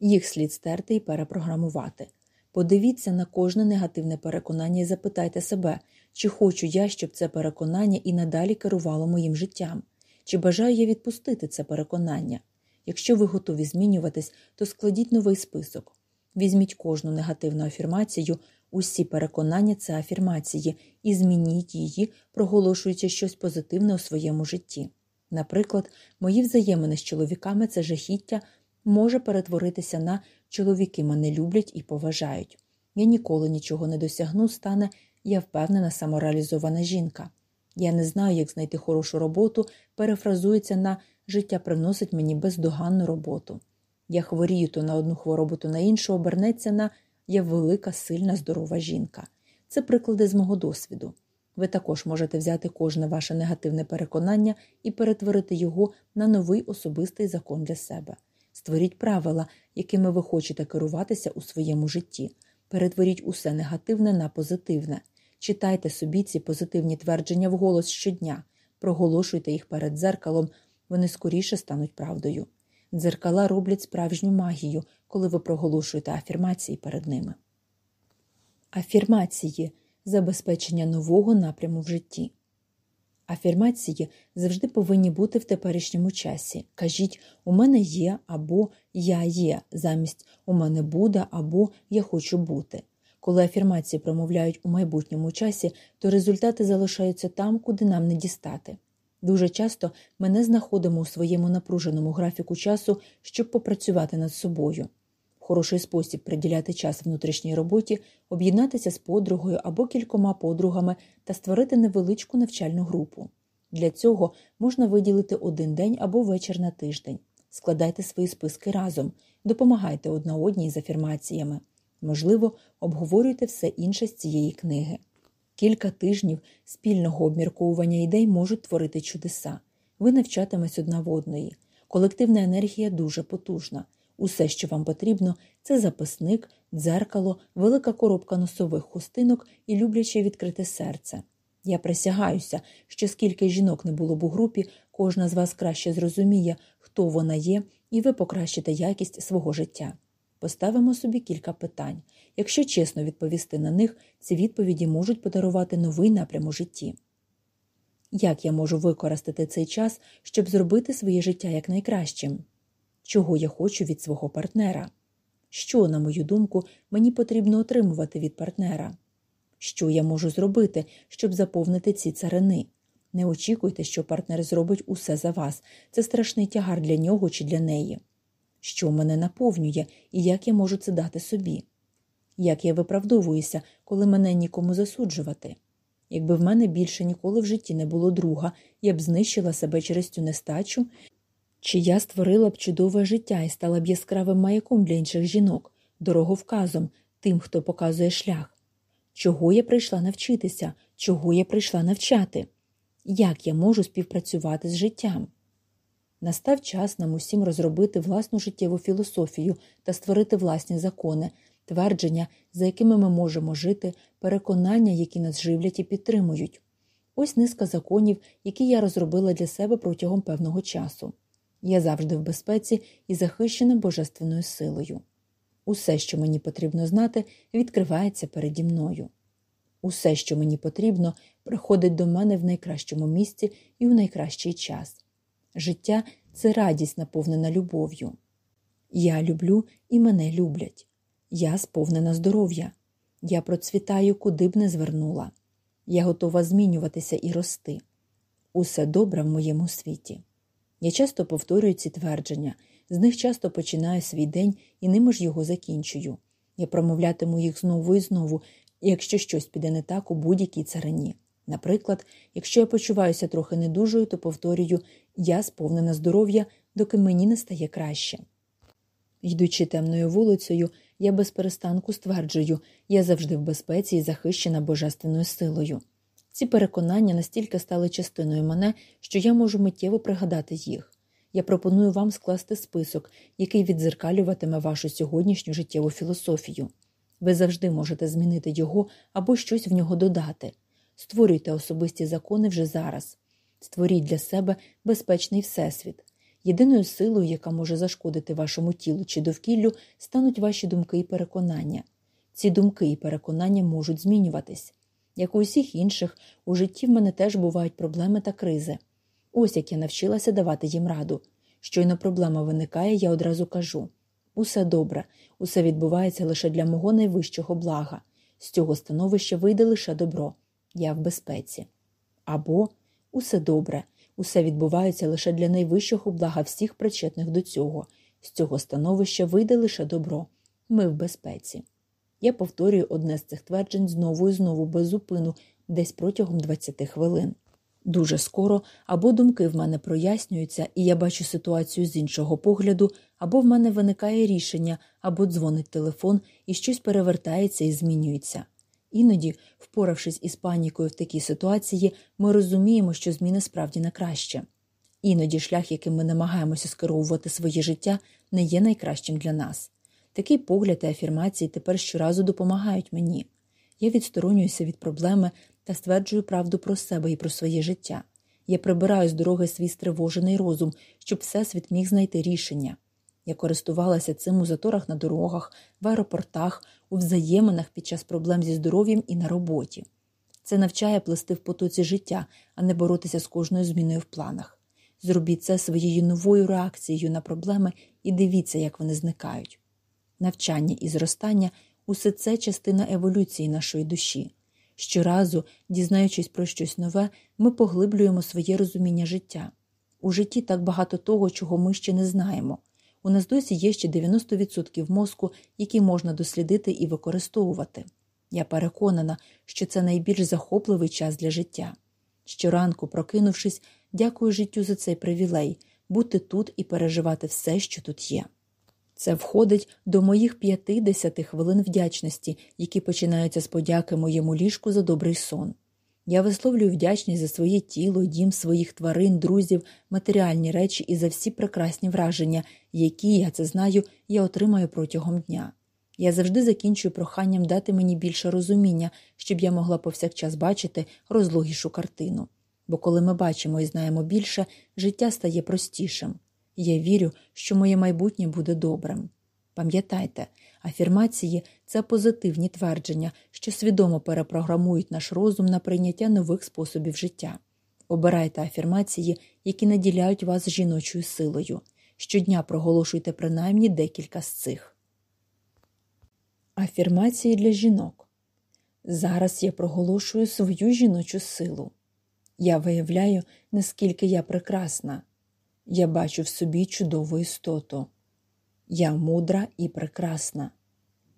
Їх слід стерти і перепрограмувати. Подивіться на кожне негативне переконання і запитайте себе, чи хочу я, щоб це переконання і надалі керувало моїм життям, чи бажаю я відпустити це переконання. Якщо ви готові змінюватись, то складіть новий список. Візьміть кожну негативну афірмацію, усі переконання це афірмації, і змініть її, проголошуючи щось позитивне у своєму житті. Наприклад, мої взаємини з чоловіками це жахіття може перетворитися на чоловіки мене люблять і поважають. Я ніколи нічого не досягну, стане я впевнена самореалізована жінка. Я не знаю, як знайти хорошу роботу, перефразується на життя приносить мені бездоганну роботу. Я хворію то на одну хворобу, то на іншу, обернеться на я велика, сильна, здорова жінка. Це приклади з мого досвіду. Ви також можете взяти кожне ваше негативне переконання і перетворити його на новий особистий закон для себе. Створіть правила, якими ви хочете керуватися у своєму житті. Перетворіть усе негативне на позитивне. Читайте собі ці позитивні твердження вголос щодня, проголошуйте їх перед дзеркалом, вони скоріше стануть правдою. Дзеркала роблять справжню магію, коли ви проголошуєте афірмації перед ними. Афірмації забезпечення нового напряму в житті. Афірмації завжди повинні бути в теперішньому часі. Кажіть, у мене є або я є, замість у мене буде або я хочу бути. Коли афірмації промовляють у майбутньому часі, то результати залишаються там, куди нам не дістати. Дуже часто ми не знаходимо у своєму напруженому графіку часу, щоб попрацювати над собою. Хороший спосіб приділяти час внутрішній роботі, об'єднатися з подругою або кількома подругами та створити невеличку навчальну групу. Для цього можна виділити один день або вечір на тиждень. Складайте свої списки разом, допомагайте одна одній з афірмаціями. Можливо, обговорюйте все інше з цієї книги. Кілька тижнів спільного обмірковування ідей можуть творити чудеса. Ви навчатимесь одна в одної. Колективна енергія дуже потужна. Усе, що вам потрібно, це записник, дзеркало, велика коробка носових хустинок і любляче відкрите серце. Я присягаюся, що скільки жінок не було б у групі, кожна з вас краще зрозуміє, хто вона є, і ви покращите якість свого життя. Поставимо собі кілька питань. Якщо чесно відповісти на них, ці відповіді можуть подарувати новий напрям у житті. Як я можу використати цей час, щоб зробити своє життя якнайкращим? Чого я хочу від свого партнера? Що, на мою думку, мені потрібно отримувати від партнера? Що я можу зробити, щоб заповнити ці царини? Не очікуйте, що партнер зробить усе за вас. Це страшний тягар для нього чи для неї. Що мене наповнює і як я можу це дати собі? Як я виправдовуюся, коли мене нікому засуджувати? Якби в мене більше ніколи в житті не було друга, я б знищила себе через цю нестачу, чи я створила б чудове життя і стала б яскравим маяком для інших жінок, дороговказом, тим, хто показує шлях. Чого я прийшла навчитися, чого я прийшла навчати? Як я можу співпрацювати з життям? Настав час нам усім розробити власну життєву філософію та створити власні закони, твердження, за якими ми можемо жити, переконання, які нас живлять і підтримують. Ось низка законів, які я розробила для себе протягом певного часу. Я завжди в безпеці і захищена божественною силою. Усе, що мені потрібно знати, відкривається переді мною. Усе, що мені потрібно, приходить до мене в найкращому місці і в найкращий час. Життя це радість, наповнена любов'ю. Я люблю і мене люблять. Я сповнена здоров'я. Я процвітаю, куди б не звернула. Я готова змінюватися і рости. Усе добре в моєму світі. Я часто повторюю ці твердження, з них часто починаю свій день і ними ж його закінчую. Я промовлятиму їх знову і знову, якщо щось піде не так у будь-якій царині. Наприклад, якщо я почуваюся трохи недужою, то повторюю я сповнена здоров'я, доки мені не стає краще. Йдучи темною вулицею, я без перестанку стверджую, я завжди в безпеці і захищена божественною силою. Ці переконання настільки стали частиною мене, що я можу миттєво пригадати їх. Я пропоную вам скласти список, який відзеркалюватиме вашу сьогоднішню життєву філософію. Ви завжди можете змінити його або щось в нього додати. Створюйте особисті закони вже зараз, створіть для себе безпечний всесвіт. Єдиною силою, яка може зашкодити вашому тілу чи довкіллю, стануть ваші думки і переконання. Ці думки і переконання можуть змінюватись. Як у усіх інших, у житті в мене теж бувають проблеми та кризи. Ось як я навчилася давати їм раду. Щойно проблема виникає, я одразу кажу усе добре, усе відбувається лише для мого найвищого блага. З цього становища вийде лише добро, я в безпеці. Або усе добре, усе відбувається лише для найвищого блага всіх причетних до цього. З цього становища вийде лише добро. Ми в безпеці. Я повторюю одне з цих тверджень знову і знову без зупину, десь протягом 20 хвилин. Дуже скоро або думки в мене прояснюються, і я бачу ситуацію з іншого погляду, або в мене виникає рішення, або дзвонить телефон, і щось перевертається і змінюється. Іноді, впоравшись із панікою в такій ситуації, ми розуміємо, що зміни справді на краще. Іноді шлях, яким ми намагаємося скеровувати своє життя, не є найкращим для нас. Такий погляд і афірмації тепер щоразу допомагають мені. Я відсторонююся від проблеми та стверджую правду про себе і про своє життя. Я прибираю з дороги свій стривожений розум, щоб всесвіт міг знайти рішення. Я користувалася цим у заторах на дорогах, в аеропортах, у взаєминах під час проблем зі здоров'ям і на роботі. Це навчає плести в потоці життя, а не боротися з кожною зміною в планах. Зробіть це своєю новою реакцією на проблеми і дивіться, як вони зникають. Навчання і зростання усе це частина еволюції нашої душі. Щоразу, дізнаючись про щось нове, ми поглиблюємо своє розуміння життя. У житті так багато того, чого ми ще не знаємо. У нас досі є ще 90% мозку, які можна дослідити і використовувати. Я переконана, що це найбільш захопливий час для життя. Щоранку, прокинувшись, дякую життю за цей привілей бути тут і переживати все, що тут є. Це входить до моїх 50 хвилин вдячності, які починаються з подяки моєму ліжку за добрий сон. Я висловлюю вдячність за своє тіло, дім своїх тварин, друзів, матеріальні речі і за всі прекрасні враження, які, я це знаю, я отримаю протягом дня. Я завжди закінчую проханням дати мені більше розуміння, щоб я могла повсякчас бачити розлогішу картину. Бо коли ми бачимо і знаємо більше, життя стає простішим. Я вірю, що моє майбутнє буде добрим. Пам'ятайте, афірмації це позитивні твердження, що свідомо перепрограмують наш розум на прийняття нових способів життя. Обирайте афірмації, які наділяють вас жіночою силою. Щодня проголошуйте принаймні декілька з цих. Афірмації для жінок. Зараз я проголошую свою жіночу силу. Я виявляю, наскільки я прекрасна. Я бачу в собі чудову істоту. Я мудра і прекрасна.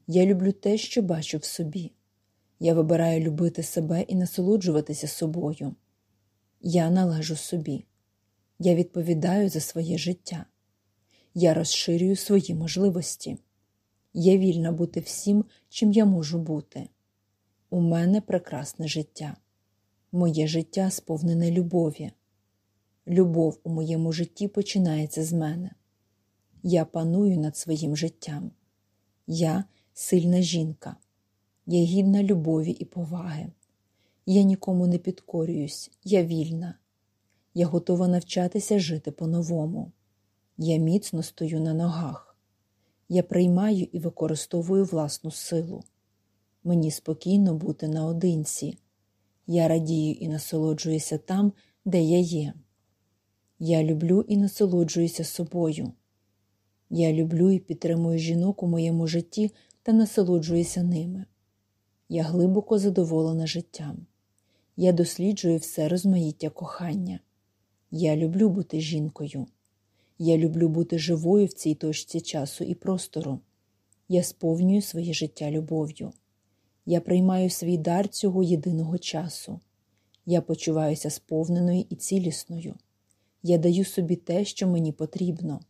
Я люблю те, що бачу в собі. Я вибираю любити себе і насолоджуватися собою. Я належу собі. Я відповідаю за своє життя. Я розширюю свої можливості. Я вільна бути всім, чим я можу бути. У мене прекрасне життя. Моє життя сповнене любові. Любов у моєму житті починається з мене. Я паную над своїм життям. Я сильна жінка. Я гідна любові і поваги. Я нікому не підкорююсь, я вільна. Я готова навчатися жити по-новому. Я міцно стою на ногах. Я приймаю і використовую власну силу. Мені спокійно бути наодинці. Я радію і насолоджуюся там, де я є. Я люблю і насолоджуюся собою. Я люблю і підтримую жінок у моєму житті та насолоджуюся ними. Я глибоко задоволена життям. Я досліджую все розмаїття кохання. Я люблю бути жінкою. Я люблю бути живою в цій точці часу і простору. Я сповнюю своє життя любов'ю. Я приймаю свій дар цього єдиного часу. Я почуваюся сповненою і цілісною. Я даю собі те, що мені потрібно.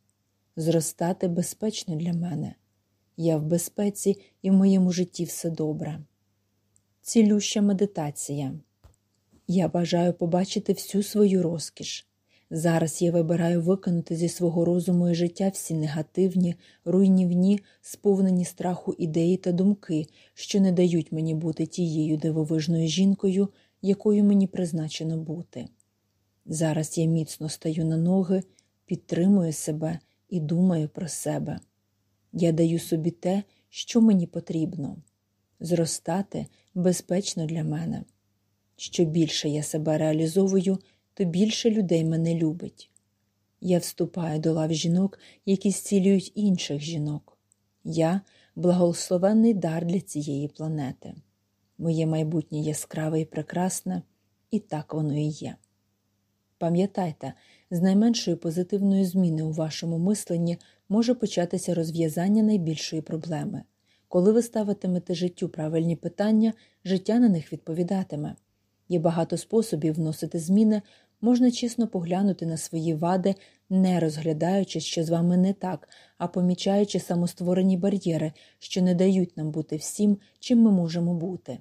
Зростати безпечно для мене. Я в безпеці і в моєму житті все добре. Цілюща медитація. Я бажаю побачити всю свою розкіш. Зараз я вибираю виконати зі свого розуму і життя всі негативні, руйнівні, сповнені страху ідеї та думки, що не дають мені бути тією дивовижною жінкою, якою мені призначено бути. Зараз я міцно стаю на ноги, підтримую себе і думаю про себе. Я даю собі те, що мені потрібно зростати безпечно для мене. Що більше я себе реалізовую, то більше людей мене любить. Я вступаю до лав жінок, які зцілюють інших жінок. Я благословенний дар для цієї планети. Моє майбутнє яскраве і прекрасне, і так воно і є. Пам'ятайте, з найменшої позитивної зміни у вашому мисленні може початися розв'язання найбільшої проблеми. Коли ви ставитимете життю правильні питання, життя на них відповідатиме. Є багато способів вносити зміни, можна чесно поглянути на свої вади, не розглядаючи, що з вами не так, а помічаючи самостворені бар'єри, що не дають нам бути всім, чим ми можемо бути.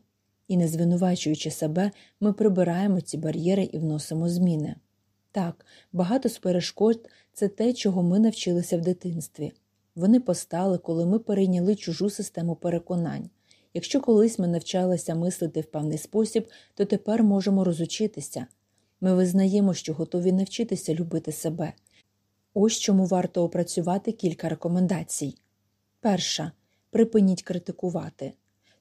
І не звинувачуючи себе, ми прибираємо ці бар'єри і вносимо зміни. Так, багато з перешкод це те, чого ми навчилися в дитинстві. Вони постали, коли ми перейняли чужу систему переконань. Якщо колись ми навчалися мислити в певний спосіб, то тепер можемо розучитися. Ми визнаємо, що готові навчитися любити себе. Ось чому варто опрацювати кілька рекомендацій. Перша припиніть критикувати.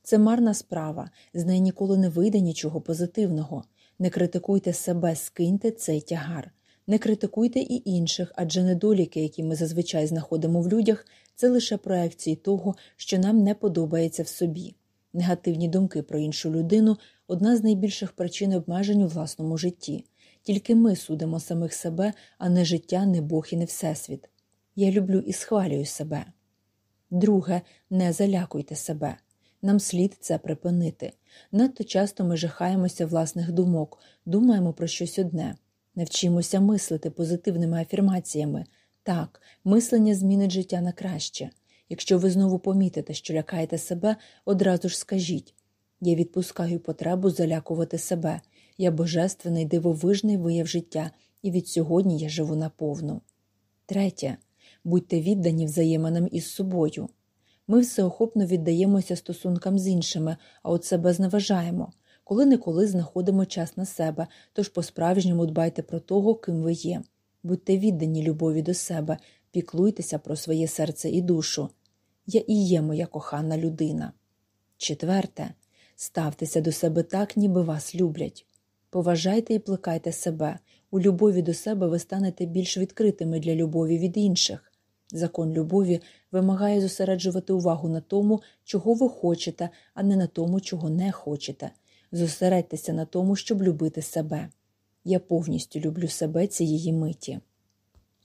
Це марна справа, з неї ніколи не вийде нічого позитивного. Не критикуйте себе, скиньте цей тягар. Не критикуйте і інших, адже недоліки, які ми зазвичай знаходимо в людях, це лише проекції того, що нам не подобається в собі. Негативні думки про іншу людину одна з найбільших причин обмежень у власному житті. Тільки ми судимо самих себе, а не життя, не Бог і не Всесвіт. Я люблю і схвалюю себе. Друге, не залякуйте себе. Нам слід це припинити. Надто часто ми жахаємося власних думок, думаємо про щось одне. Навчимося мислити позитивними афірмаціями. Так, мислення змінить життя на краще. Якщо ви знову помітите, що лякаєте себе, одразу ж скажіть я відпускаю потребу залякувати себе. Я божественний дивовижний вияв життя, і від сьогодні я живу наповну. Третє. Будьте віддані взаєминам із собою. Ми всеохопно віддаємося стосункам з іншими, а от себе зневажаємо. Коли неколи знаходимо час на себе, тож по-справжньому дбайте про того, ким ви є. Будьте віддані любові до себе, піклуйтеся про своє серце і душу. Я і є моя кохана людина. Четверте. Ставтеся до себе так, ніби вас люблять. Поважайте і плекайте себе. У любові до себе ви станете більш відкритими для любові від інших. Закон любові вимагає зосереджувати увагу на тому, чого ви хочете, а не на тому, чого не хочете. Зосередьтеся на тому, щоб любити себе. Я повністю люблю себе цієї миті.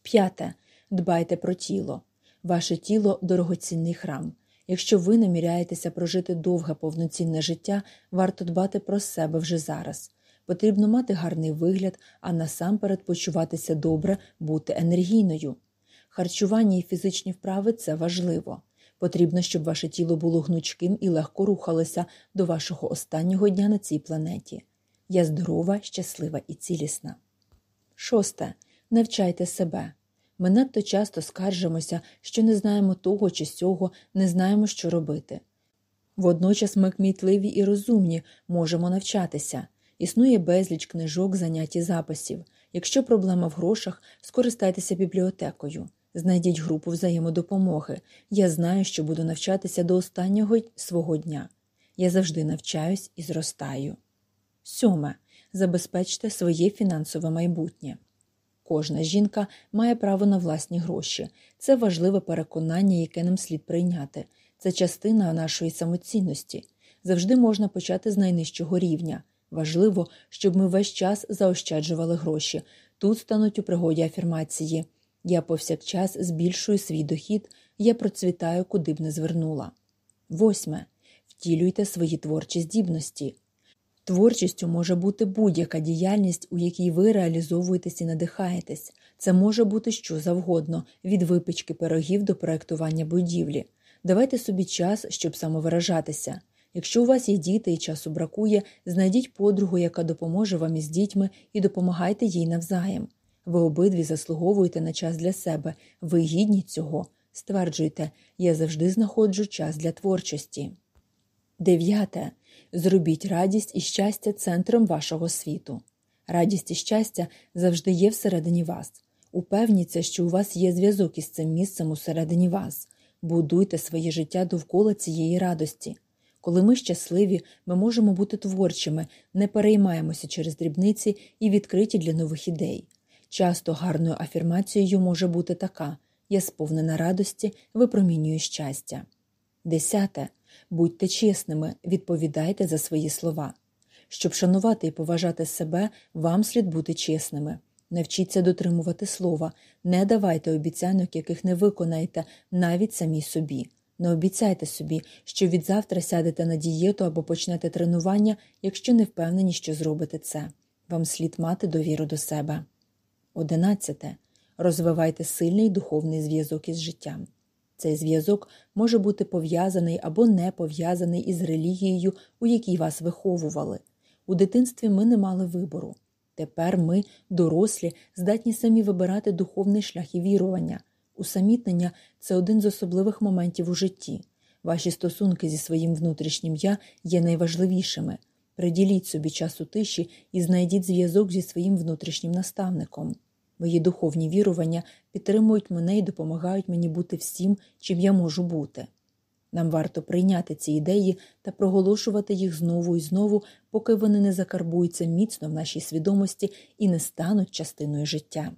П'яте. Дбайте про тіло. Ваше тіло дорогоцінний храм. Якщо ви наміряєтеся прожити довге повноцінне життя, варто дбати про себе вже зараз. Потрібно мати гарний вигляд, а насамперед почуватися добре, бути енергійною. Харчування і фізичні вправи це важливо. Потрібно, щоб ваше тіло було гнучким і легко рухалося до вашого останнього дня на цій планеті. Я здорова, щаслива і цілісна. Шосте. Навчайте себе. Ми надто часто скаржимося, що не знаємо того чи сього, не знаємо, що робити. Водночас ми кмітливі і розумні можемо навчатися. Існує безліч книжок, занять і записів. Якщо проблема в грошах, скористайтеся бібліотекою, знайдіть групу взаємодопомоги. Я знаю, що буду навчатися до останнього свого дня. Я завжди навчаюсь і зростаю. Сьоме. Забезпечте своє фінансове майбутнє. Кожна жінка має право на власні гроші. Це важливе переконання, яке нам слід прийняти. Це частина нашої самоцінності. Завжди можна почати з найнижчого рівня. Важливо, щоб ми весь час заощаджували гроші. Тут стануть у пригоді афірмації. Я повсякчас збільшую свій дохід, я процвітаю, куди б не звернула. Восьме. Втілюйте свої творчі здібності. Творчістю може бути будь-яка діяльність, у якій ви реалізовуєтесь і надихаєтесь. Це може бути що завгодно, від випічки пирогів до проектування будівлі. Давайте собі час, щоб самовиражатися. Якщо у вас є діти і часу бракує, знайдіть подругу, яка допоможе вам із дітьми, і допомагайте їй навзаєм. Ви обидві заслуговуєте на час для себе, ви гідні цього. Стверджуйте, я завжди знаходжу час для творчості. Дев'яте. Зробіть радість і щастя центром вашого світу. Радість і щастя завжди є всередині вас. Упевніться, що у вас є зв'язок із цим місцем усередині вас. Будуйте своє життя довкола цієї радості. Коли ми щасливі, ми можемо бути творчими, не переймаємося через дрібниці і відкриті для нових ідей. Часто гарною афірмацією може бути така я сповнена радості, випромінюю щастя. Десяте. Будьте чесними, відповідайте за свої слова. Щоб шанувати і поважати себе, вам слід бути чесними. Навчіться дотримувати слова, не давайте обіцянок, яких не виконаєте, навіть самі собі. Не обіцяйте собі, що від завтра сядете на дієту або почнете тренування, якщо не впевнені, що зробите це. Вам слід мати довіру до себе. Одинадцяте. Розвивайте сильний духовний зв'язок із життям. Цей зв'язок може бути пов'язаний або не пов'язаний із релігією, у якій вас виховували. У дитинстві ми не мали вибору. Тепер ми, дорослі, здатні самі вибирати духовний шлях і вірування. Усамітнення це один з особливих моментів у житті. Ваші стосунки зі своїм внутрішнім я є найважливішими. Приділіть собі часу тиші і знайдіть зв'язок зі своїм внутрішнім наставником. Мої духовні вірування підтримують мене і допомагають мені бути всім, чим я можу бути. Нам варто прийняти ці ідеї та проголошувати їх знову і знову, поки вони не закарбуються міцно в нашій свідомості і не стануть частиною життя.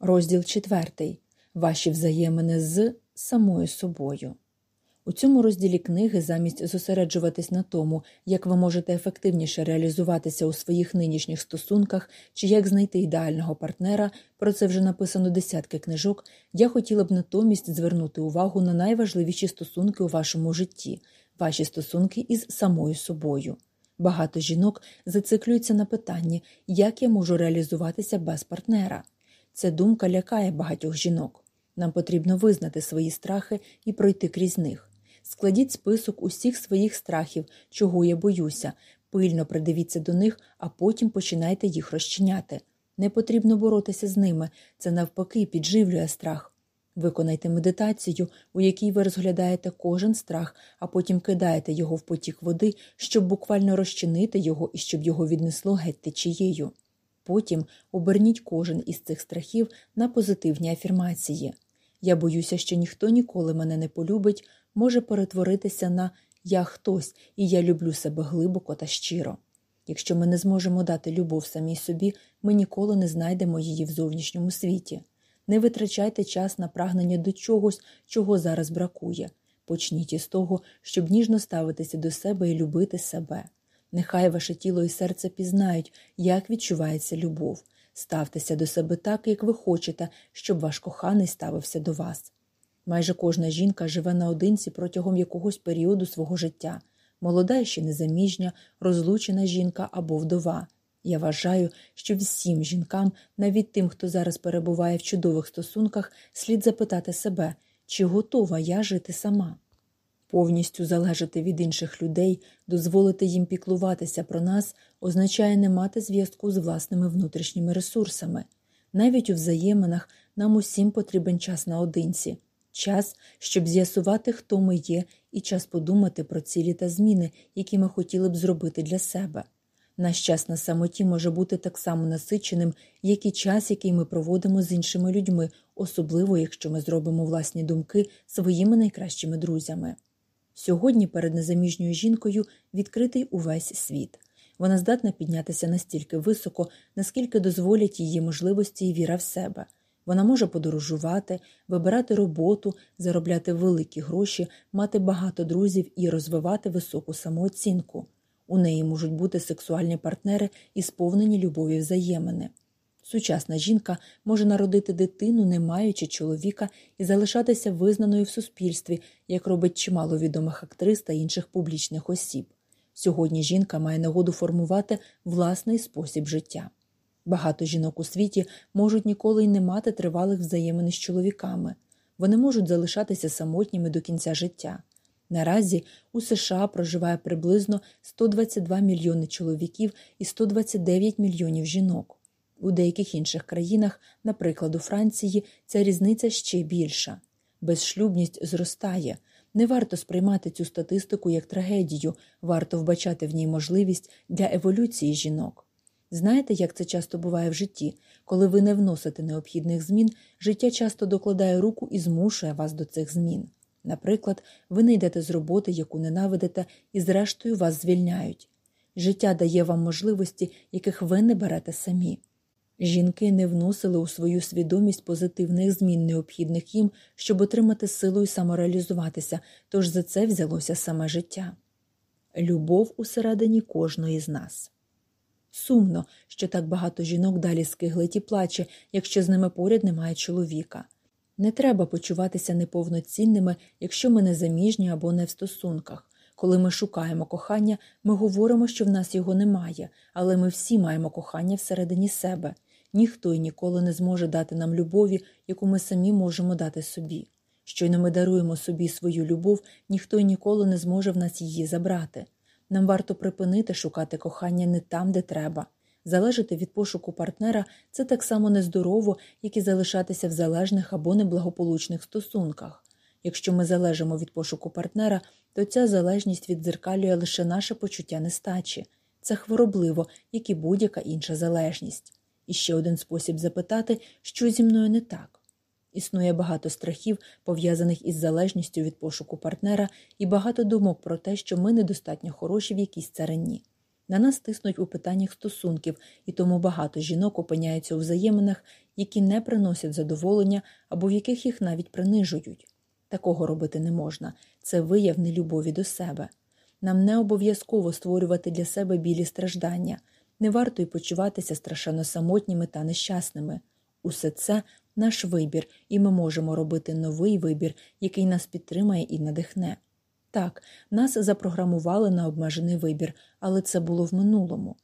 Розділ четвертий. Ваші взаємини з самою собою. У цьому розділі книги, замість зосереджуватись на тому, як ви можете ефективніше реалізуватися у своїх нинішніх стосунках чи як знайти ідеального партнера, про це вже написано десятки книжок. Я хотіла б натомість звернути увагу на найважливіші стосунки у вашому житті, ваші стосунки із самою собою. Багато жінок зациклюються на питанні, як я можу реалізуватися без партнера. Ця думка лякає багатьох жінок. Нам потрібно визнати свої страхи і пройти крізь них. Складіть список усіх своїх страхів, чого я боюся, пильно придивіться до них, а потім починайте їх розчиняти. Не потрібно боротися з ними, це навпаки підживлює страх. Виконайте медитацію, у якій ви розглядаєте кожен страх, а потім кидаєте його в потік води, щоб буквально розчинити його і щоб його віднесло геть течією. Потім оберніть кожен із цих страхів на позитивні афірмації. Я боюся, що ніхто ніколи мене не полюбить, може перетворитися на я хтось, і я люблю себе глибоко та щиро. Якщо ми не зможемо дати любов самій собі, ми ніколи не знайдемо її в зовнішньому світі. Не витрачайте час на прагнення до чогось, чого зараз бракує. Почніть із того, щоб ніжно ставитися до себе і любити себе. Нехай ваше тіло і серце пізнають, як відчувається любов. Ставтеся до себе так, як ви хочете, щоб ваш коханий ставився до вас. Майже кожна жінка живе наодинці протягом якогось періоду свого життя, молода і ще незаміжня, розлучена жінка або вдова. Я вважаю, що всім жінкам, навіть тим, хто зараз перебуває в чудових стосунках, слід запитати себе, чи готова я жити сама. Повністю залежати від інших людей, дозволити їм піклуватися про нас, означає не мати зв'язку з власними внутрішніми ресурсами. Навіть у взаєминах нам усім потрібен час наодинці час, щоб з'ясувати, хто ми є, і час подумати про цілі та зміни, які ми хотіли б зробити для себе. Наш час на самоті може бути так само насиченим, як і час, який ми проводимо з іншими людьми, особливо якщо ми зробимо власні думки своїми найкращими друзями. Сьогодні перед незаміжньою жінкою відкритий увесь світ. Вона здатна піднятися настільки високо, наскільки дозволять її можливості і віра в себе. Вона може подорожувати, вибирати роботу, заробляти великі гроші, мати багато друзів і розвивати високу самооцінку. У неї можуть бути сексуальні партнери і сповнені любові взаємини. Сучасна жінка може народити дитину, не маючи чоловіка, і залишатися визнаною в суспільстві, як робить чимало відомих актрис та інших публічних осіб. Сьогодні жінка має нагоду формувати власний спосіб життя. Багато жінок у світі можуть ніколи й не мати тривалих взаємин з чоловіками, вони можуть залишатися самотніми до кінця життя. Наразі у США проживає приблизно 122 мільйони чоловіків і 129 мільйонів жінок. У деяких інших країнах, наприклад, у Франції, ця різниця ще більша. Безшлюбність зростає. Не варто сприймати цю статистику як трагедію, варто вбачати в ній можливість для еволюції жінок. Знаєте, як це часто буває в житті? Коли ви не вносите необхідних змін, життя часто докладає руку і змушує вас до цих змін. Наприклад, ви не йдете з роботи, яку ненавидите, і, зрештою, вас звільняють. Життя дає вам можливості, яких ви не берете самі. Жінки не вносили у свою свідомість позитивних змін, необхідних їм, щоб отримати силу і самореалізуватися, тож за це взялося саме життя. Любов усередині кожної з нас. Сумно, що так багато жінок далі скиглить і плаче, якщо з ними поряд немає чоловіка. Не треба почуватися неповноцінними, якщо ми не заміжні або не в стосунках. Коли ми шукаємо кохання, ми говоримо, що в нас його немає, але ми всі маємо кохання всередині себе. Ніхто й ніколи не зможе дати нам любові, яку ми самі можемо дати собі. Щойно ми даруємо собі свою любов, ніхто й ніколи не зможе в нас її забрати. Нам варто припинити шукати кохання не там, де треба. Залежати від пошуку партнера це так само нездорово, як і залишатися в залежних або неблагополучних стосунках. Якщо ми залежимо від пошуку партнера, то ця залежність віддзеркалює лише наше почуття нестачі. Це хворобливо, як і будь-яка інша залежність. І ще один спосіб запитати, що зі мною не так. Існує багато страхів, пов'язаних із залежністю від пошуку партнера, і багато думок про те, що ми недостатньо хороші в якійсь царині. На нас тиснуть у питаннях стосунків, і тому багато жінок опиняються у взаєминах, які не приносять задоволення або в яких їх навіть принижують. Такого робити не можна це вияв нелюбові до себе. Нам не обов'язково створювати для себе білі страждання, не варто й почуватися страшенно самотніми та нещасними. Усе це наш вибір, і ми можемо робити новий вибір, який нас підтримає і надихне. Так, нас запрограмували на обмежений вибір, але це було в минулому.